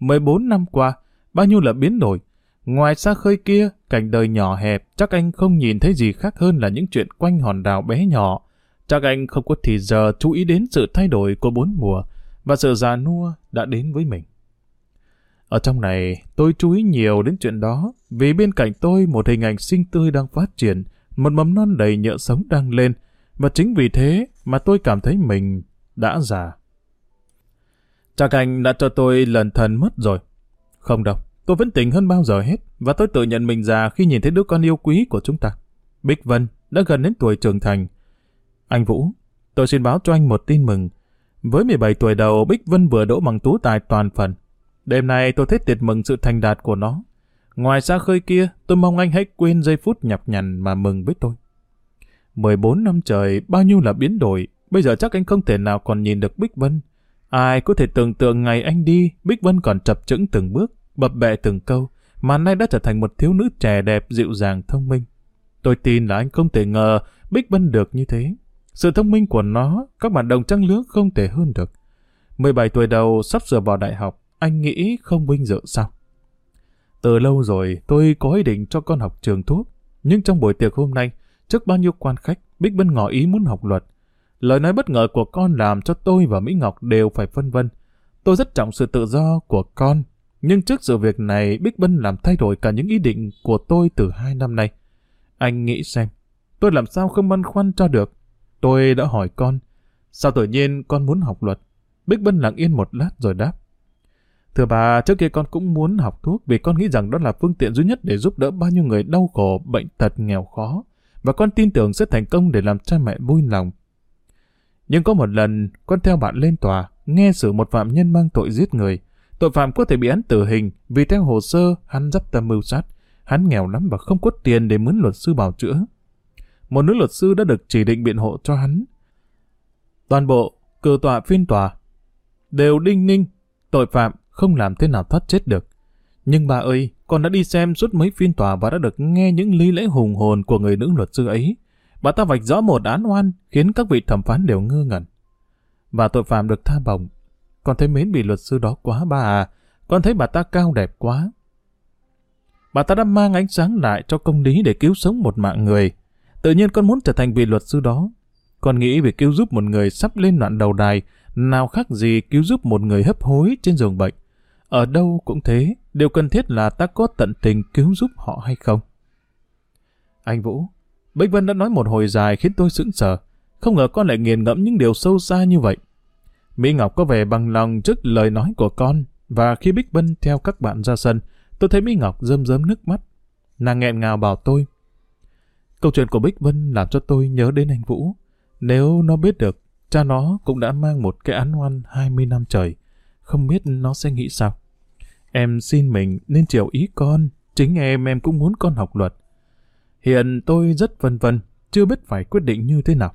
A: 14 năm qua, bao nhiêu là biến đổi. Ngoài xa khơi kia, cảnh đời nhỏ hẹp, chắc anh không nhìn thấy gì khác hơn là những chuyện quanh hòn đảo bé nhỏ, Chắc anh không có thì giờ chú ý đến sự thay đổi của bốn mùa và sự già nua đã đến với mình. Ở trong này, tôi chú ý nhiều đến chuyện đó vì bên cạnh tôi một hình ảnh xinh tươi đang phát triển, một mầm non đầy nhựa sống đang lên và chính vì thế mà tôi cảm thấy mình đã già. Chắc anh đã cho tôi lần thần mất rồi. Không đâu, tôi vẫn tỉnh hơn bao giờ hết và tôi tự nhận mình già khi nhìn thấy đứa con yêu quý của chúng ta. Bích Vân đã gần đến tuổi trưởng thành. Anh Vũ, tôi xin báo cho anh một tin mừng. Với 17 tuổi đầu, Bích Vân vừa đỗ bằng tú tài toàn phần. Đêm nay tôi thấy tiệt mừng sự thành đạt của nó. Ngoài xa khơi kia, tôi mong anh hãy quên giây phút nhọc nhằn mà mừng với tôi. 14 năm trời, bao nhiêu là biến đổi, bây giờ chắc anh không thể nào còn nhìn được Bích Vân. Ai có thể tưởng tượng ngày anh đi, Bích Vân còn chập chững từng bước, bập bẹ từng câu, mà nay đã trở thành một thiếu nữ trẻ đẹp, dịu dàng, thông minh. Tôi tin là anh không thể ngờ Bích Vân được như thế. Sự thông minh của nó, các bạn đồng trang lứa không thể hơn được. 17 tuổi đầu sắp sửa vào đại học, anh nghĩ không vinh dự sao? Từ lâu rồi tôi có ý định cho con học trường thuốc, nhưng trong buổi tiệc hôm nay, trước bao nhiêu quan khách, Bích Vân ngỏ ý muốn học luật. Lời nói bất ngờ của con làm cho tôi và Mỹ Ngọc đều phải phân vân. Tôi rất trọng sự tự do của con, nhưng trước sự việc này Bích Vân làm thay đổi cả những ý định của tôi từ hai năm nay. Anh nghĩ xem, tôi làm sao không băn khoăn cho được. Tôi đã hỏi con, sao tự nhiên con muốn học luật? Bích Vân lặng yên một lát rồi đáp. Thưa bà, trước kia con cũng muốn học thuốc vì con nghĩ rằng đó là phương tiện duy nhất để giúp đỡ bao nhiêu người đau khổ, bệnh tật, nghèo khó. Và con tin tưởng sẽ thành công để làm cha mẹ vui lòng. Nhưng có một lần, con theo bạn lên tòa, nghe xử một phạm nhân mang tội giết người. Tội phạm có thể bị án tử hình vì theo hồ sơ hắn dắp tâm mưu sát. Hắn nghèo lắm và không có tiền để mướn luật sư bảo chữa. Một nữ luật sư đã được chỉ định biện hộ cho hắn. Toàn bộ, cử tòa phiên tòa, đều đinh ninh, tội phạm không làm thế nào thoát chết được. Nhưng bà ơi, con đã đi xem suốt mấy phiên tòa và đã được nghe những lý lẽ hùng hồn của người nữ luật sư ấy. Bà ta vạch rõ một án oan khiến các vị thẩm phán đều ngơ ngẩn. Và tội phạm được tha bổng. Con thấy mến bị luật sư đó quá bà à. Con thấy bà ta cao đẹp quá. Bà ta đã mang ánh sáng lại cho công lý để cứu sống một mạng người. Tự nhiên con muốn trở thành vị luật sư đó. Con nghĩ việc cứu giúp một người sắp lên đoạn đầu đài nào khác gì cứu giúp một người hấp hối trên giường bệnh. Ở đâu cũng thế, điều cần thiết là ta có tận tình cứu giúp họ hay không. Anh Vũ, Bích Vân đã nói một hồi dài khiến tôi sững sờ. Không ngờ con lại nghiền ngẫm những điều sâu xa như vậy. Mỹ Ngọc có vẻ bằng lòng trước lời nói của con, và khi Bích Vân theo các bạn ra sân, tôi thấy Mỹ Ngọc rơm rớm nước mắt. Nàng nghẹn ngào bảo tôi. Câu chuyện của Bích Vân làm cho tôi nhớ đến anh Vũ. Nếu nó biết được, cha nó cũng đã mang một cái án oan 20 năm trời. Không biết nó sẽ nghĩ sao. Em xin mình nên chiều ý con. Chính em em cũng muốn con học luật. Hiện tôi rất vân vân, chưa biết phải quyết định như thế nào.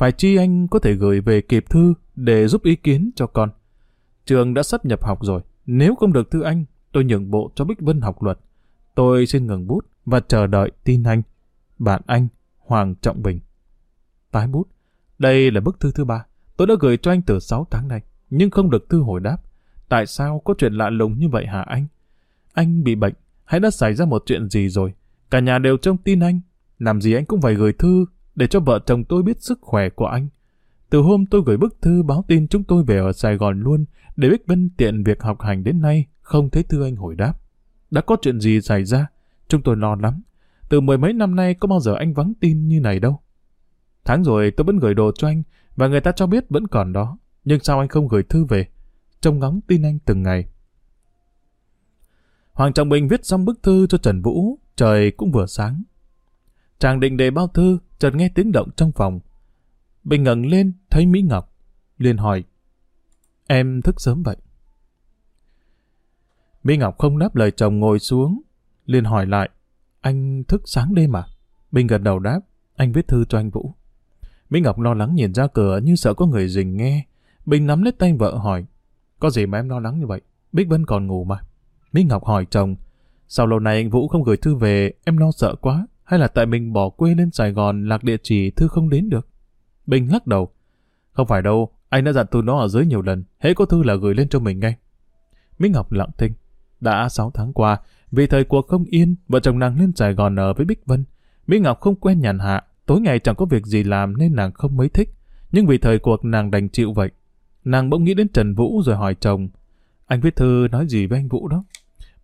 A: Phải chi anh có thể gửi về kịp thư để giúp ý kiến cho con. Trường đã sắp nhập học rồi. Nếu không được thư anh, tôi nhường bộ cho Bích Vân học luật. Tôi xin ngừng bút và chờ đợi tin anh. Bạn anh, Hoàng Trọng Bình. Tái bút. Đây là bức thư thứ ba. Tôi đã gửi cho anh từ 6 tháng nay, nhưng không được thư hồi đáp. Tại sao có chuyện lạ lùng như vậy hả anh? Anh bị bệnh, hay đã xảy ra một chuyện gì rồi? Cả nhà đều trông tin anh. Làm gì anh cũng phải gửi thư để cho vợ chồng tôi biết sức khỏe của anh. Từ hôm tôi gửi bức thư báo tin chúng tôi về ở Sài Gòn luôn, để biết bên tiện việc học hành đến nay, không thấy thư anh hồi đáp. Đã có chuyện gì xảy ra? Chúng tôi lo lắm. Từ mười mấy năm nay có bao giờ anh vắng tin như này đâu. Tháng rồi tôi vẫn gửi đồ cho anh, và người ta cho biết vẫn còn đó. Nhưng sao anh không gửi thư về? Trông ngóng tin anh từng ngày. Hoàng Trọng Bình viết xong bức thư cho Trần Vũ, trời cũng vừa sáng. Chàng định để bao thư, chợt nghe tiếng động trong phòng. Bình ngẩng lên, thấy Mỹ Ngọc. liền hỏi, em thức sớm vậy? Mỹ Ngọc không đáp lời chồng ngồi xuống, liền hỏi lại, anh thức sáng đêm à? Bình gật đầu đáp, anh viết thư cho anh Vũ. Mỹ Ngọc lo lắng nhìn ra cửa như sợ có người rình nghe. Bình nắm lấy tay vợ hỏi, có gì mà em lo lắng như vậy? Bích Vân còn ngủ mà. Mỹ Ngọc hỏi chồng, sao lâu nay anh Vũ không gửi thư về, em lo sợ quá, hay là tại mình bỏ quê lên Sài Gòn lạc địa chỉ thư không đến được? Bình lắc đầu, không phải đâu, anh đã dặn tụi nó ở dưới nhiều lần, hễ có thư là gửi lên cho mình ngay. Minh Ngọc lặng thinh, đã 6 tháng qua, vì thời cuộc không yên, vợ chồng nàng lên Sài Gòn ở với Bích Vân. Mỹ Ngọc không quen nhàn hạ, tối ngày chẳng có việc gì làm nên nàng không mấy thích. Nhưng vì thời cuộc nàng đành chịu vậy. Nàng bỗng nghĩ đến Trần Vũ rồi hỏi chồng. Anh viết thư nói gì với anh Vũ đó?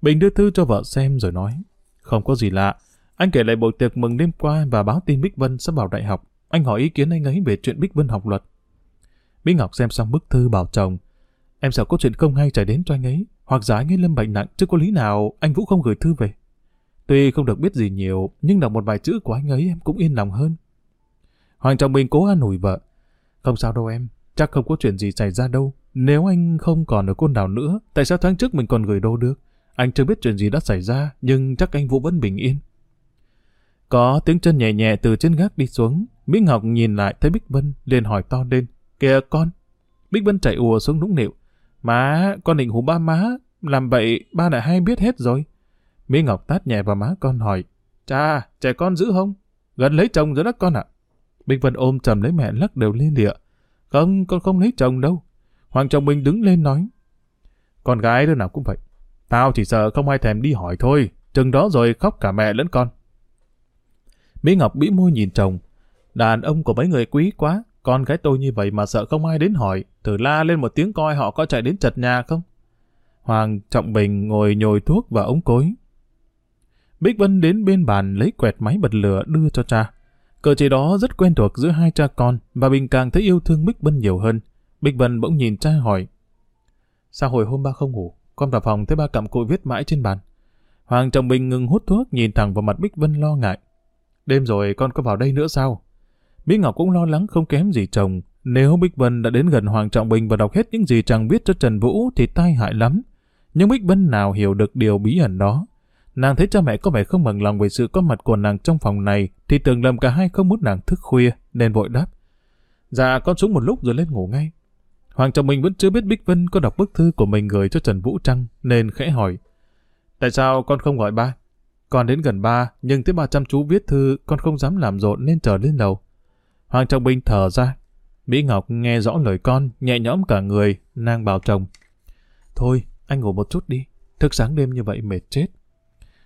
A: Bình đưa thư cho vợ xem rồi nói. Không có gì lạ. Anh kể lại buổi tiệc mừng đêm qua và báo tin Bích Vân sắp vào đại học. Anh hỏi ý kiến anh ấy về chuyện Bích Vân học luật. Bích Ngọc xem xong bức thư bảo chồng. Em sợ có chuyện không hay xảy đến cho anh ấy. Hoặc giả anh ấy lâm bệnh nặng chứ có lý nào anh Vũ không gửi thư về. Tuy không được biết gì nhiều, nhưng đọc một vài chữ của anh ấy em cũng yên lòng hơn. Hoàng Trọng Bình cố an ủi vợ. Không sao đâu em, chắc không có chuyện gì xảy ra đâu. Nếu anh không còn ở côn đảo nữa, tại sao tháng trước mình còn gửi đâu được? Anh chưa biết chuyện gì đã xảy ra, nhưng chắc anh Vũ vẫn bình yên. Có tiếng chân nhẹ nhẹ từ trên gác đi xuống. Mỹ Ngọc nhìn lại thấy Bích Vân, liền hỏi to lên. Kìa con! Bích Vân chạy ùa xuống nũng nịu. Má, con định hù ba má. Làm vậy, ba đã hay biết hết rồi. Mỹ Ngọc tát nhẹ vào má con hỏi. Cha, trẻ con giữ không? Gần lấy chồng rồi đó con ạ. Bích Vân ôm chầm lấy mẹ lắc đều liên địa. Không, con không lấy chồng đâu. Hoàng chồng mình đứng lên nói. Con gái đứa nào cũng vậy. Tao chỉ sợ không ai thèm đi hỏi thôi. Chừng đó rồi khóc cả mẹ lẫn con. Mỹ Ngọc bĩ môi nhìn chồng. Đàn ông của mấy người quý quá. Con gái tôi như vậy mà sợ không ai đến hỏi. Thử la lên một tiếng coi họ có chạy đến chật nhà không? Hoàng Trọng Bình ngồi nhồi thuốc và ống cối. Bích Vân đến bên bàn lấy quẹt máy bật lửa đưa cho cha. Cờ chế đó rất quen thuộc giữa hai cha con và Bình càng thấy yêu thương Bích Vân nhiều hơn. Bích Vân bỗng nhìn cha hỏi. Sao hồi hôm ba không ngủ? Con vào phòng thấy ba cặm cụi viết mãi trên bàn. Hoàng Trọng Bình ngừng hút thuốc, nhìn thẳng vào mặt Bích Vân lo ngại. Đêm rồi con có vào đây nữa sao? Mỹ Ngọc cũng lo lắng không kém gì chồng. Nếu Bích Vân đã đến gần Hoàng Trọng Bình và đọc hết những gì chàng viết cho Trần Vũ thì tai hại lắm. Nhưng Bích Vân nào hiểu được điều bí ẩn đó. Nàng thấy cha mẹ có vẻ không bằng lòng về sự có mặt của nàng trong phòng này, thì tưởng lầm cả hai không muốn nàng thức khuya, nên vội đáp. Dạ con xuống một lúc rồi lên ngủ ngay. Hoàng Trọng Bình vẫn chưa biết Bích Vân có đọc bức thư của mình gửi cho Trần Vũ Trăng nên khẽ hỏi. Tại sao con không gọi ba? Con đến gần ba, nhưng thấy bà chăm chú viết thư, con không dám làm rộn nên trở lên lầu. Hoàng Trọng Bình thở ra. Mỹ Ngọc nghe rõ lời con, nhẹ nhõm cả người, nàng bảo chồng. Thôi, anh ngủ một chút đi, thức sáng đêm như vậy mệt chết.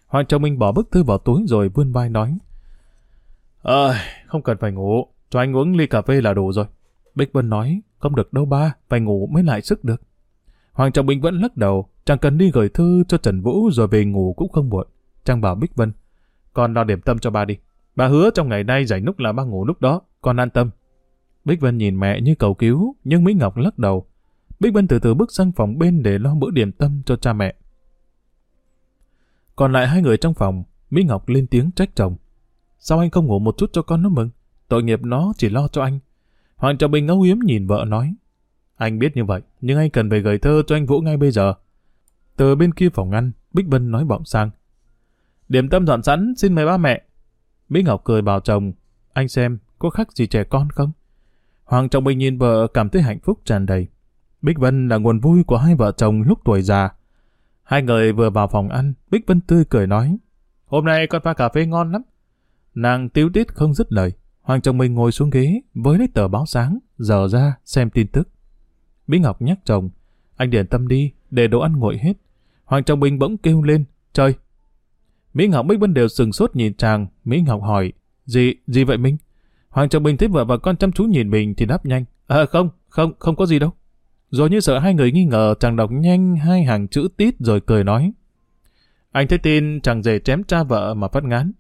A: Hoàng Trọng bình bỏ bức thư vào túi rồi vươn vai nói. Ờ, không cần phải ngủ, cho anh uống ly cà phê là đủ rồi. Bích Vân nói, không được đâu ba, phải ngủ mới lại sức được. Hoàng Trọng bình vẫn lắc đầu, chẳng cần đi gửi thư cho Trần Vũ rồi về ngủ cũng không muộn. Trang bảo Bích Vân, con lo điểm tâm cho ba đi. Bà hứa trong ngày nay rảnh lúc là ba ngủ lúc đó, con an tâm. Bích Vân nhìn mẹ như cầu cứu, nhưng Mỹ Ngọc lắc đầu. Bích Vân từ từ bước sang phòng bên để lo bữa điểm tâm cho cha mẹ. Còn lại hai người trong phòng, Mỹ Ngọc lên tiếng trách chồng. Sao anh không ngủ một chút cho con nó mừng? Tội nghiệp nó chỉ lo cho anh. Hoàng Trọng Bình ngấu yếm nhìn vợ nói. Anh biết như vậy, nhưng anh cần phải gửi thơ cho anh Vũ ngay bây giờ. Từ bên kia phòng ăn, Bích Vân nói vọng sang. Điểm tâm dọn sẵn, xin mời ba mẹ. Mỹ Ngọc cười bảo chồng, anh xem, có khác gì trẻ con không? Hoàng Trọng Bình nhìn vợ cảm thấy hạnh phúc tràn đầy. Bích Vân là nguồn vui của hai vợ chồng lúc tuổi già. Hai người vừa vào phòng ăn, Bích Vân tươi cười nói, hôm nay con pha cà phê ngon lắm. Nàng tiếu tít không dứt lời. Hoàng chồng mình ngồi xuống ghế, với lấy tờ báo sáng, dở ra, xem tin tức. Mỹ Ngọc nhắc chồng, anh điển tâm đi, để đồ ăn nguội hết. Hoàng chồng mình bỗng kêu lên, chơi. Mỹ Ngọc Bích Vân đều sừng sốt nhìn chàng, Mỹ Ngọc hỏi, gì, gì vậy Minh? Hoàng chồng Bình thấy vợ và con chăm chú nhìn mình thì đáp nhanh, à không, không, không có gì đâu. Rồi như sợ hai người nghi ngờ, chàng đọc nhanh hai hàng chữ tít rồi cười nói. Anh thấy tin chàng rể chém cha vợ mà phát ngán.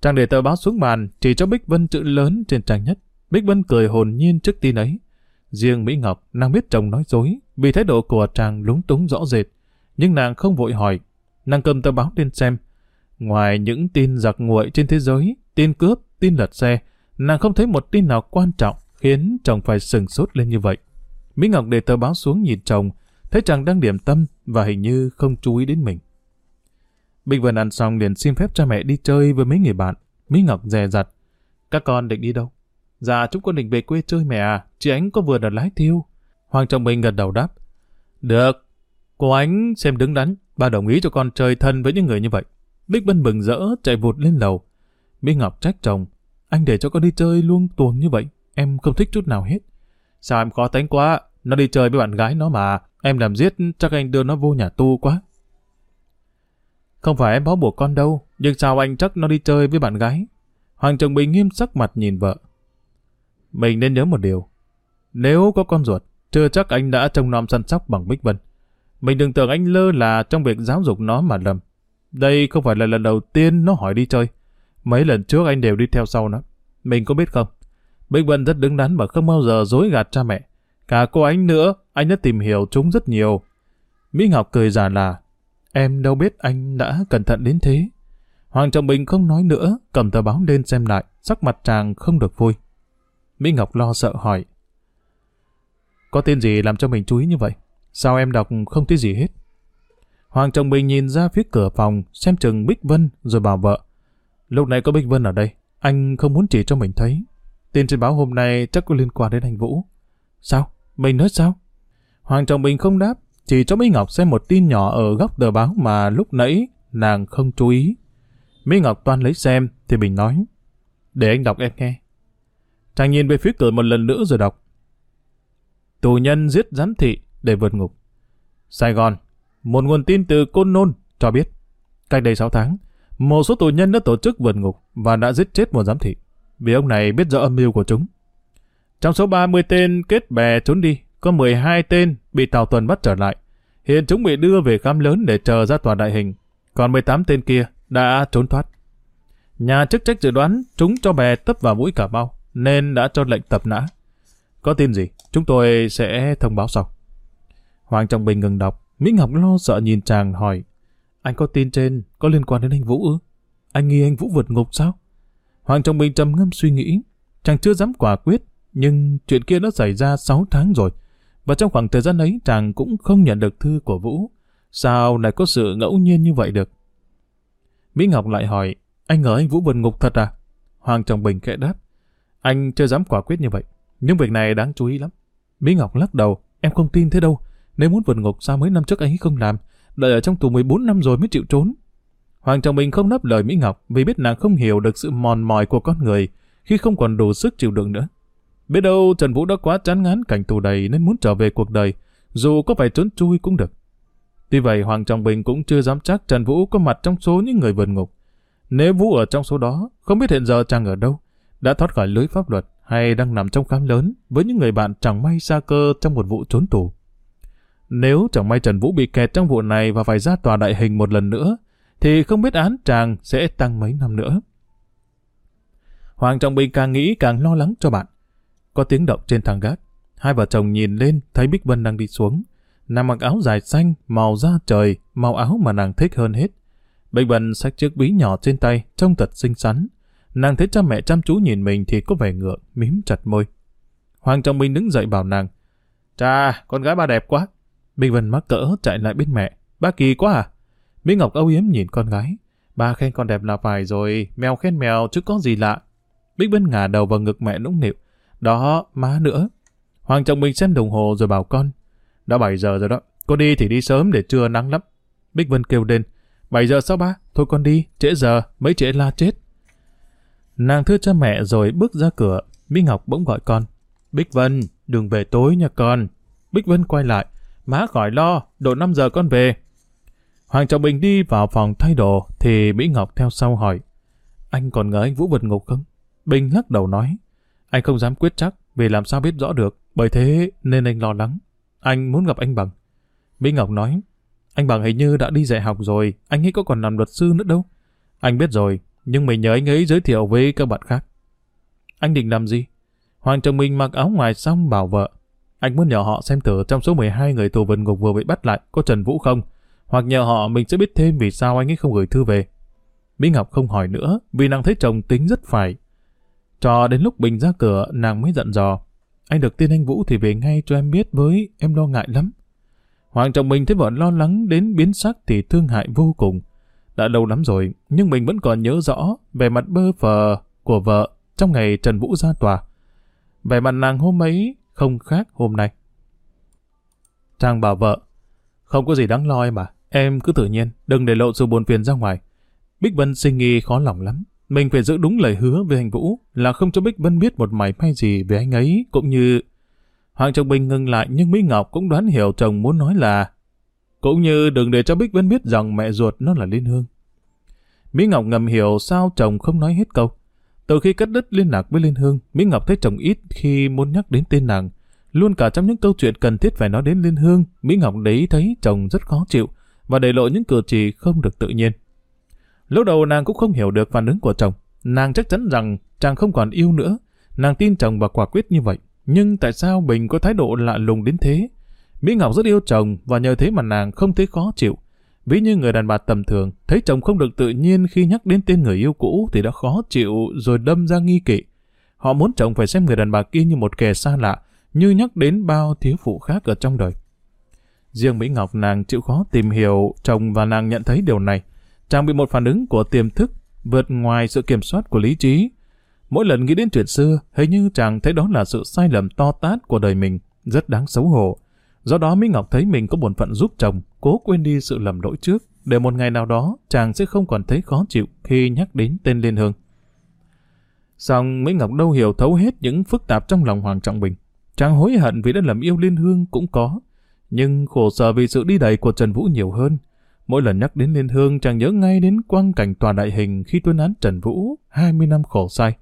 A: Chàng để tờ báo xuống bàn, chỉ cho Bích Vân chữ lớn trên trang nhất. Bích Vân cười hồn nhiên trước tin ấy. Riêng Mỹ Ngọc, nàng biết chồng nói dối, vì thái độ của chàng lúng túng rõ rệt. Nhưng nàng không vội hỏi. Nàng cầm tờ báo lên xem. Ngoài những tin giặc nguội trên thế giới, tin cướp, tin lật xe, nàng không thấy một tin nào quan trọng khiến chồng phải sừng sốt lên như vậy. Mỹ Ngọc để tờ báo xuống nhìn chồng, thấy chàng đang điểm tâm và hình như không chú ý đến mình. bình Vân ăn xong liền xin phép cha mẹ đi chơi với mấy người bạn. Mỹ Ngọc dè dặt. Các con định đi đâu? Dạ chúng con định về quê chơi mẹ à, chị Ánh có vừa đặt lái thiêu. Hoàng Trọng Bình gật đầu đáp. Được, cô Ánh xem đứng đắn, ba đồng ý cho con chơi thân với những người như vậy. Bích Vân bừng rỡ chạy vụt lên lầu. Mỹ Ngọc trách chồng, anh để cho con đi chơi luôn tuồng như vậy, em không thích chút nào hết. Sao em khó tánh quá, nó đi chơi với bạn gái nó mà, em làm giết chắc anh đưa nó vô nhà tu quá. Không phải em báo buộc con đâu, nhưng sao anh chắc nó đi chơi với bạn gái? Hoàng Trường Bình nghiêm sắc mặt nhìn vợ. Mình nên nhớ một điều. Nếu có con ruột, chưa chắc anh đã trông nom săn sóc bằng Bích Vân. Mình đừng tưởng anh lơ là trong việc giáo dục nó mà lầm. Đây không phải là lần đầu tiên nó hỏi đi chơi. Mấy lần trước anh đều đi theo sau nó. Mình có biết không? Bích Vân rất đứng đắn và không bao giờ dối gạt cha mẹ. Cả cô ánh nữa, anh đã tìm hiểu chúng rất nhiều. Mỹ Ngọc cười giả là, em đâu biết anh đã cẩn thận đến thế. Hoàng Trọng Bình không nói nữa, cầm tờ báo lên xem lại, sắc mặt chàng không được vui. Mỹ Ngọc lo sợ hỏi, có tên gì làm cho mình chú ý như vậy? Sao em đọc không thấy gì hết? Hoàng Trọng Bình nhìn ra phía cửa phòng, xem chừng Bích Vân rồi bảo vợ. Lúc này có Bích Vân ở đây, anh không muốn chỉ cho mình thấy. Tin trên báo hôm nay chắc có liên quan đến anh Vũ. Sao? Mình nói sao? Hoàng Trọng Bình không đáp, chỉ cho Mỹ Ngọc xem một tin nhỏ ở góc tờ báo mà lúc nãy nàng không chú ý. Mỹ Ngọc toan lấy xem, thì Bình nói. Để anh đọc em nghe. Chàng nhìn về phía cửa một lần nữa rồi đọc. Tù nhân giết giám thị để vượt ngục. Sài Gòn, một nguồn tin từ Côn Nôn cho biết, cách đây 6 tháng, một số tù nhân đã tổ chức vượt ngục và đã giết chết một giám thị, vì ông này biết rõ âm mưu của chúng. Trong số 30 tên kết bè trốn đi, có 12 tên bị tàu tuần bắt trở lại. Hiện chúng bị đưa về khám lớn để chờ ra tòa đại hình, còn 18 tên kia đã trốn thoát. Nhà chức trách dự đoán chúng cho bè tấp vào mũi cả bao, nên đã cho lệnh tập nã. Có tin gì, chúng tôi sẽ thông báo sau. Hoàng Trọng Bình ngừng đọc, Mỹ Ngọc lo sợ nhìn chàng hỏi, anh có tin trên, có liên quan đến anh Vũ ư? Anh nghi anh Vũ vượt ngục sao? Hoàng Trọng Bình trầm ngâm suy nghĩ, chàng chưa dám quả quyết, nhưng chuyện kia đã xảy ra 6 tháng rồi, và trong khoảng thời gian ấy chàng cũng không nhận được thư của Vũ. Sao lại có sự ngẫu nhiên như vậy được? Mỹ Ngọc lại hỏi, anh ngờ anh Vũ vượt ngục thật à? Hoàng Trọng Bình kệ đáp, anh chưa dám quả quyết như vậy, nhưng việc này đáng chú ý lắm. Mỹ Ngọc lắc đầu, em không tin thế đâu. Nếu muốn vượt ngục sao mấy năm trước anh ấy không làm, đợi ở trong tù 14 năm rồi mới chịu trốn. Hoàng Trọng Bình không đáp lời Mỹ Ngọc vì biết nàng không hiểu được sự mòn mỏi của con người khi không còn đủ sức chịu đựng nữa. Biết đâu Trần Vũ đã quá chán ngán cảnh tù đầy nên muốn trở về cuộc đời, dù có phải trốn chui cũng được. Tuy vậy Hoàng Trọng Bình cũng chưa dám chắc Trần Vũ có mặt trong số những người vượt ngục. Nếu Vũ ở trong số đó, không biết hiện giờ chàng ở đâu, đã thoát khỏi lưới pháp luật hay đang nằm trong khám lớn với những người bạn chẳng may xa cơ trong một vụ trốn tù. Nếu chẳng may Trần Vũ bị kẹt trong vụ này và phải ra tòa đại hình một lần nữa, thì không biết án chàng sẽ tăng mấy năm nữa. Hoàng Trọng Bình càng nghĩ càng lo lắng cho bạn. Có tiếng động trên thang gác. Hai vợ chồng nhìn lên thấy Bích Vân đang đi xuống. Nàng mặc áo dài xanh, màu da trời, màu áo mà nàng thích hơn hết. Bích Vân xách chiếc ví nhỏ trên tay, trông thật xinh xắn. Nàng thấy cha mẹ chăm chú nhìn mình thì có vẻ ngượng, mím chặt môi. Hoàng Trọng Bình đứng dậy bảo nàng. Cha, con gái ba đẹp quá. Bích Vân mắc cỡ chạy lại bên mẹ. Ba kỳ quá à? Mỹ Ngọc âu yếm nhìn con gái. Ba khen con đẹp là phải rồi, mèo khen mèo chứ có gì lạ. Bích Vân ngả đầu vào ngực mẹ nũng nịu. Đó, má nữa. Hoàng Trọng Bình xem đồng hồ rồi bảo con. Đã 7 giờ rồi đó, con đi thì đi sớm để trưa nắng lắm. Bích Vân kêu lên. 7 giờ sao ba? Thôi con đi, trễ giờ, mấy trễ la chết. Nàng thưa cho mẹ rồi bước ra cửa, Mỹ Ngọc bỗng gọi con. Bích Vân, đừng về tối nha con. Bích Vân quay lại. Má khỏi lo, độ 5 giờ con về. Hoàng Trọng Bình đi vào phòng thay đồ, thì Mỹ Ngọc theo sau hỏi. Anh còn ngờ anh Vũ vượt ngục không? Bình lắc đầu nói. Anh không dám quyết chắc, vì làm sao biết rõ được. Bởi thế nên anh lo lắng. Anh muốn gặp anh Bằng. Mỹ Ngọc nói. Anh Bằng hình như đã đi dạy học rồi, anh ấy có còn làm luật sư nữa đâu. Anh biết rồi, nhưng mình nhớ anh ấy giới thiệu với các bạn khác. Anh định làm gì? Hoàng Trọng Minh mặc áo ngoài xong bảo vợ. Anh muốn nhờ họ xem thử trong số 12 người tù vượt ngục vừa bị bắt lại có Trần Vũ không? Hoặc nhờ họ mình sẽ biết thêm vì sao anh ấy không gửi thư về. Mỹ Ngọc không hỏi nữa vì nàng thấy chồng tính rất phải. Cho đến lúc Bình ra cửa nàng mới giận dò. Anh được tin anh Vũ thì về ngay cho em biết với, em lo ngại lắm. Hoàng chồng mình thấy vợ lo lắng đến biến sắc thì thương hại vô cùng. Đã lâu lắm rồi, nhưng mình vẫn còn nhớ rõ về mặt bơ phờ của vợ trong ngày Trần Vũ ra tòa. Về mặt nàng hôm ấy không khác hôm nay. Trang bảo vợ, không có gì đáng lo em à, em cứ tự nhiên, đừng để lộ sự buồn phiền ra ngoài. Bích Vân sinh nghi khó lòng lắm. Mình phải giữ đúng lời hứa với anh Vũ là không cho Bích Vân biết một mảy may gì về anh ấy, cũng như... Hoàng Trọng Bình ngừng lại nhưng Mỹ Ngọc cũng đoán hiểu chồng muốn nói là cũng như đừng để cho Bích Vân biết rằng mẹ ruột nó là Liên Hương. Mỹ Ngọc ngầm hiểu sao chồng không nói hết câu. Từ khi cắt đứt liên lạc với Liên Hương, Mỹ Ngọc thấy chồng ít khi muốn nhắc đến tên nàng. Luôn cả trong những câu chuyện cần thiết phải nói đến Liên Hương, Mỹ Ngọc đấy thấy chồng rất khó chịu và để lộ những cử chỉ không được tự nhiên. Lúc đầu nàng cũng không hiểu được phản ứng của chồng. Nàng chắc chắn rằng chàng không còn yêu nữa. Nàng tin chồng và quả quyết như vậy. Nhưng tại sao Bình có thái độ lạ lùng đến thế? Mỹ Ngọc rất yêu chồng và nhờ thế mà nàng không thấy khó chịu. Ví như người đàn bà tầm thường, thấy chồng không được tự nhiên khi nhắc đến tên người yêu cũ thì đã khó chịu rồi đâm ra nghi kỵ. Họ muốn chồng phải xem người đàn bà kia như một kẻ xa lạ, như nhắc đến bao thiếu phụ khác ở trong đời. Riêng Mỹ Ngọc nàng chịu khó tìm hiểu chồng và nàng nhận thấy điều này. Chàng bị một phản ứng của tiềm thức vượt ngoài sự kiểm soát của lý trí. Mỗi lần nghĩ đến chuyện xưa, hình như chàng thấy đó là sự sai lầm to tát của đời mình, rất đáng xấu hổ. Do đó Mỹ Ngọc thấy mình có bổn phận giúp chồng, cố quên đi sự lầm lỗi trước, để một ngày nào đó chàng sẽ không còn thấy khó chịu khi nhắc đến tên Liên Hương. Xong Mỹ Ngọc đâu hiểu thấu hết những phức tạp trong lòng Hoàng Trọng Bình. Chàng hối hận vì đã làm yêu Liên Hương cũng có, nhưng khổ sở vì sự đi đầy của Trần Vũ nhiều hơn. Mỗi lần nhắc đến Liên Hương chàng nhớ ngay đến quang cảnh tòa đại hình khi tuyên án Trần Vũ 20 năm khổ sai.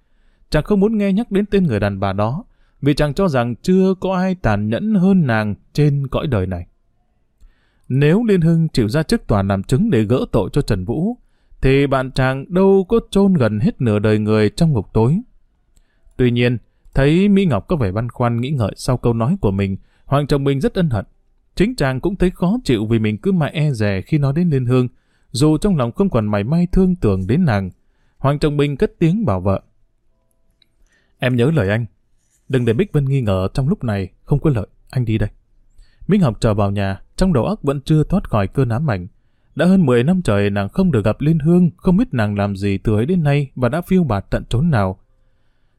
A: Chàng không muốn nghe nhắc đến tên người đàn bà đó, vì chàng cho rằng chưa có ai tàn nhẫn hơn nàng trên cõi đời này. Nếu Liên Hưng chịu ra chức tòa làm chứng để gỡ tội cho Trần Vũ, thì bạn chàng đâu có chôn gần hết nửa đời người trong ngục tối. Tuy nhiên, thấy Mỹ Ngọc có vẻ băn khoăn nghĩ ngợi sau câu nói của mình, Hoàng Trọng Bình rất ân hận. Chính chàng cũng thấy khó chịu vì mình cứ mãi e rè khi nói đến Liên Hương, dù trong lòng không còn mảy may thương tưởng đến nàng. Hoàng Trọng Bình cất tiếng bảo vợ. Em nhớ lời anh, Đừng để Bích Vân nghi ngờ trong lúc này không có lợi, anh đi đây. Minh Học trở vào nhà, trong đầu óc vẫn chưa thoát khỏi cơn ám ảnh. Đã hơn 10 năm trời nàng không được gặp Liên Hương, không biết nàng làm gì từ ấy đến nay và đã phiêu bạt tận trốn nào.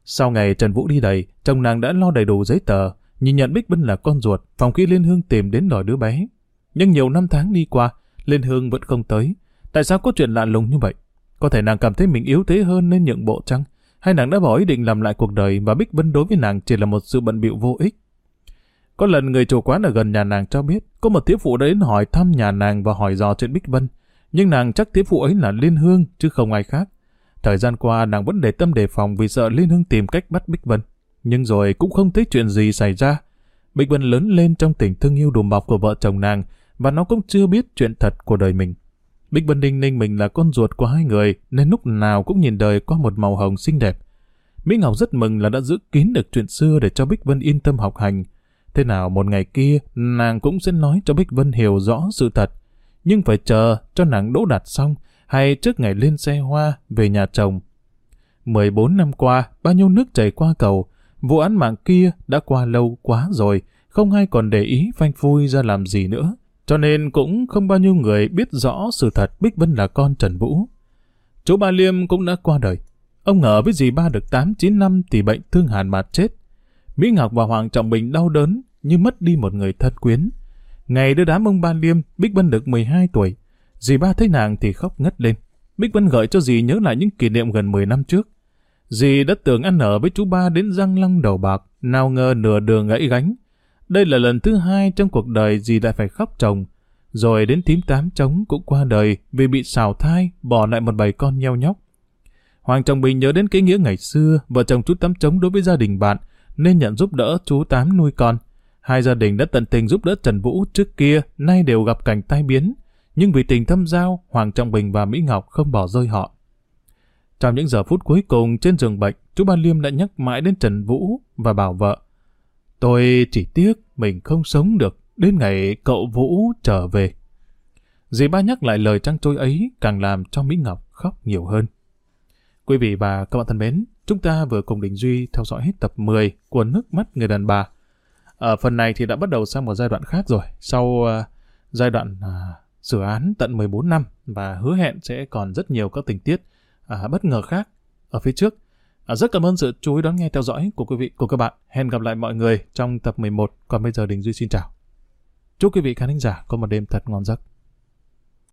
A: Sau ngày Trần Vũ đi đầy, chồng nàng đã lo đầy đủ giấy tờ, nhìn nhận Bích Vân là con ruột, phòng khi Liên Hương tìm đến đòi đứa bé. Nhưng nhiều năm tháng đi qua, Liên Hương vẫn không tới. Tại sao có chuyện lạ lùng như vậy? Có thể nàng cảm thấy mình yếu thế hơn nên nhượng bộ chăng? hay nàng đã bỏ ý định làm lại cuộc đời và Bích Vân đối với nàng chỉ là một sự bận bịu vô ích. Có lần người chủ quán ở gần nhà nàng cho biết, có một thiếu phụ đến hỏi thăm nhà nàng và hỏi dò chuyện Bích Vân. Nhưng nàng chắc thiếu phụ ấy là Liên Hương, chứ không ai khác. Thời gian qua, nàng vẫn để tâm đề phòng vì sợ Liên Hương tìm cách bắt Bích Vân. Nhưng rồi cũng không thấy chuyện gì xảy ra. Bích Vân lớn lên trong tình thương yêu đùm bọc của vợ chồng nàng, và nó cũng chưa biết chuyện thật của đời mình. Bích Vân Đinh Ninh mình là con ruột của hai người, nên lúc nào cũng nhìn đời qua một màu hồng xinh đẹp. Mỹ Ngọc rất mừng là đã giữ kín được chuyện xưa để cho Bích Vân yên tâm học hành. Thế nào một ngày kia nàng cũng sẽ nói cho Bích Vân hiểu rõ sự thật. Nhưng phải chờ cho nàng đỗ đạt xong hay trước ngày lên xe hoa về nhà chồng. 14 năm qua, bao nhiêu nước chảy qua cầu, vụ án mạng kia đã qua lâu quá rồi, không ai còn để ý phanh phui ra làm gì nữa. Cho nên cũng không bao nhiêu người biết rõ sự thật Bích Vân là con Trần Vũ. Chú Ba Liêm cũng đã qua đời. Ông ngờ với dì ba được 8-9 năm thì bệnh thương hàn mà chết. Mỹ Ngọc và Hoàng Trọng Bình đau đớn như mất đi một người thân quyến. Ngày đưa đám ông Ba Liêm, Bích Vân được 12 tuổi. Dì ba thấy nàng thì khóc ngất lên. Bích Vân gợi cho dì nhớ lại những kỷ niệm gần 10 năm trước. Dì đã tưởng ăn ở với chú ba đến răng lăng đầu bạc, nào ngờ nửa đường gãy gánh. Đây là lần thứ hai trong cuộc đời dì lại phải khóc chồng. Rồi đến tím tám trống cũng qua đời vì bị xào thai, bỏ lại một bầy con nheo nhóc. Hoàng Trọng Bình nhớ đến cái nghĩa ngày xưa, vợ chồng chú Tám trống đối với gia đình bạn, nên nhận giúp đỡ chú Tám nuôi con. Hai gia đình đã tận tình giúp đỡ Trần Vũ trước kia, nay đều gặp cảnh tai biến. Nhưng vì tình thâm giao, Hoàng Trọng Bình và Mỹ Ngọc không bỏ rơi họ. Trong những giờ phút cuối cùng trên giường bệnh, chú Ba Liêm đã nhắc mãi đến Trần Vũ và bảo vợ. Tôi chỉ tiếc mình không sống được đến ngày cậu Vũ trở về. Dì ba nhắc lại lời trăng trôi ấy càng làm cho Mỹ Ngọc khóc nhiều hơn. Quý vị và các bạn thân mến, chúng ta vừa cùng Đình Duy theo dõi hết tập 10 của Nước mắt người đàn bà. Ở phần này thì đã bắt đầu sang một giai đoạn khác rồi, sau uh, giai đoạn à, uh, xử án tận 14 năm và hứa hẹn sẽ còn rất nhiều các tình tiết uh, bất ngờ khác ở phía trước. À, rất cảm ơn sự chú ý đón nghe theo dõi của quý vị, của các bạn. Hẹn gặp lại mọi người trong tập 11. Còn bây giờ Đình Duy xin chào. Chúc quý vị khán giả có một đêm thật ngon giấc.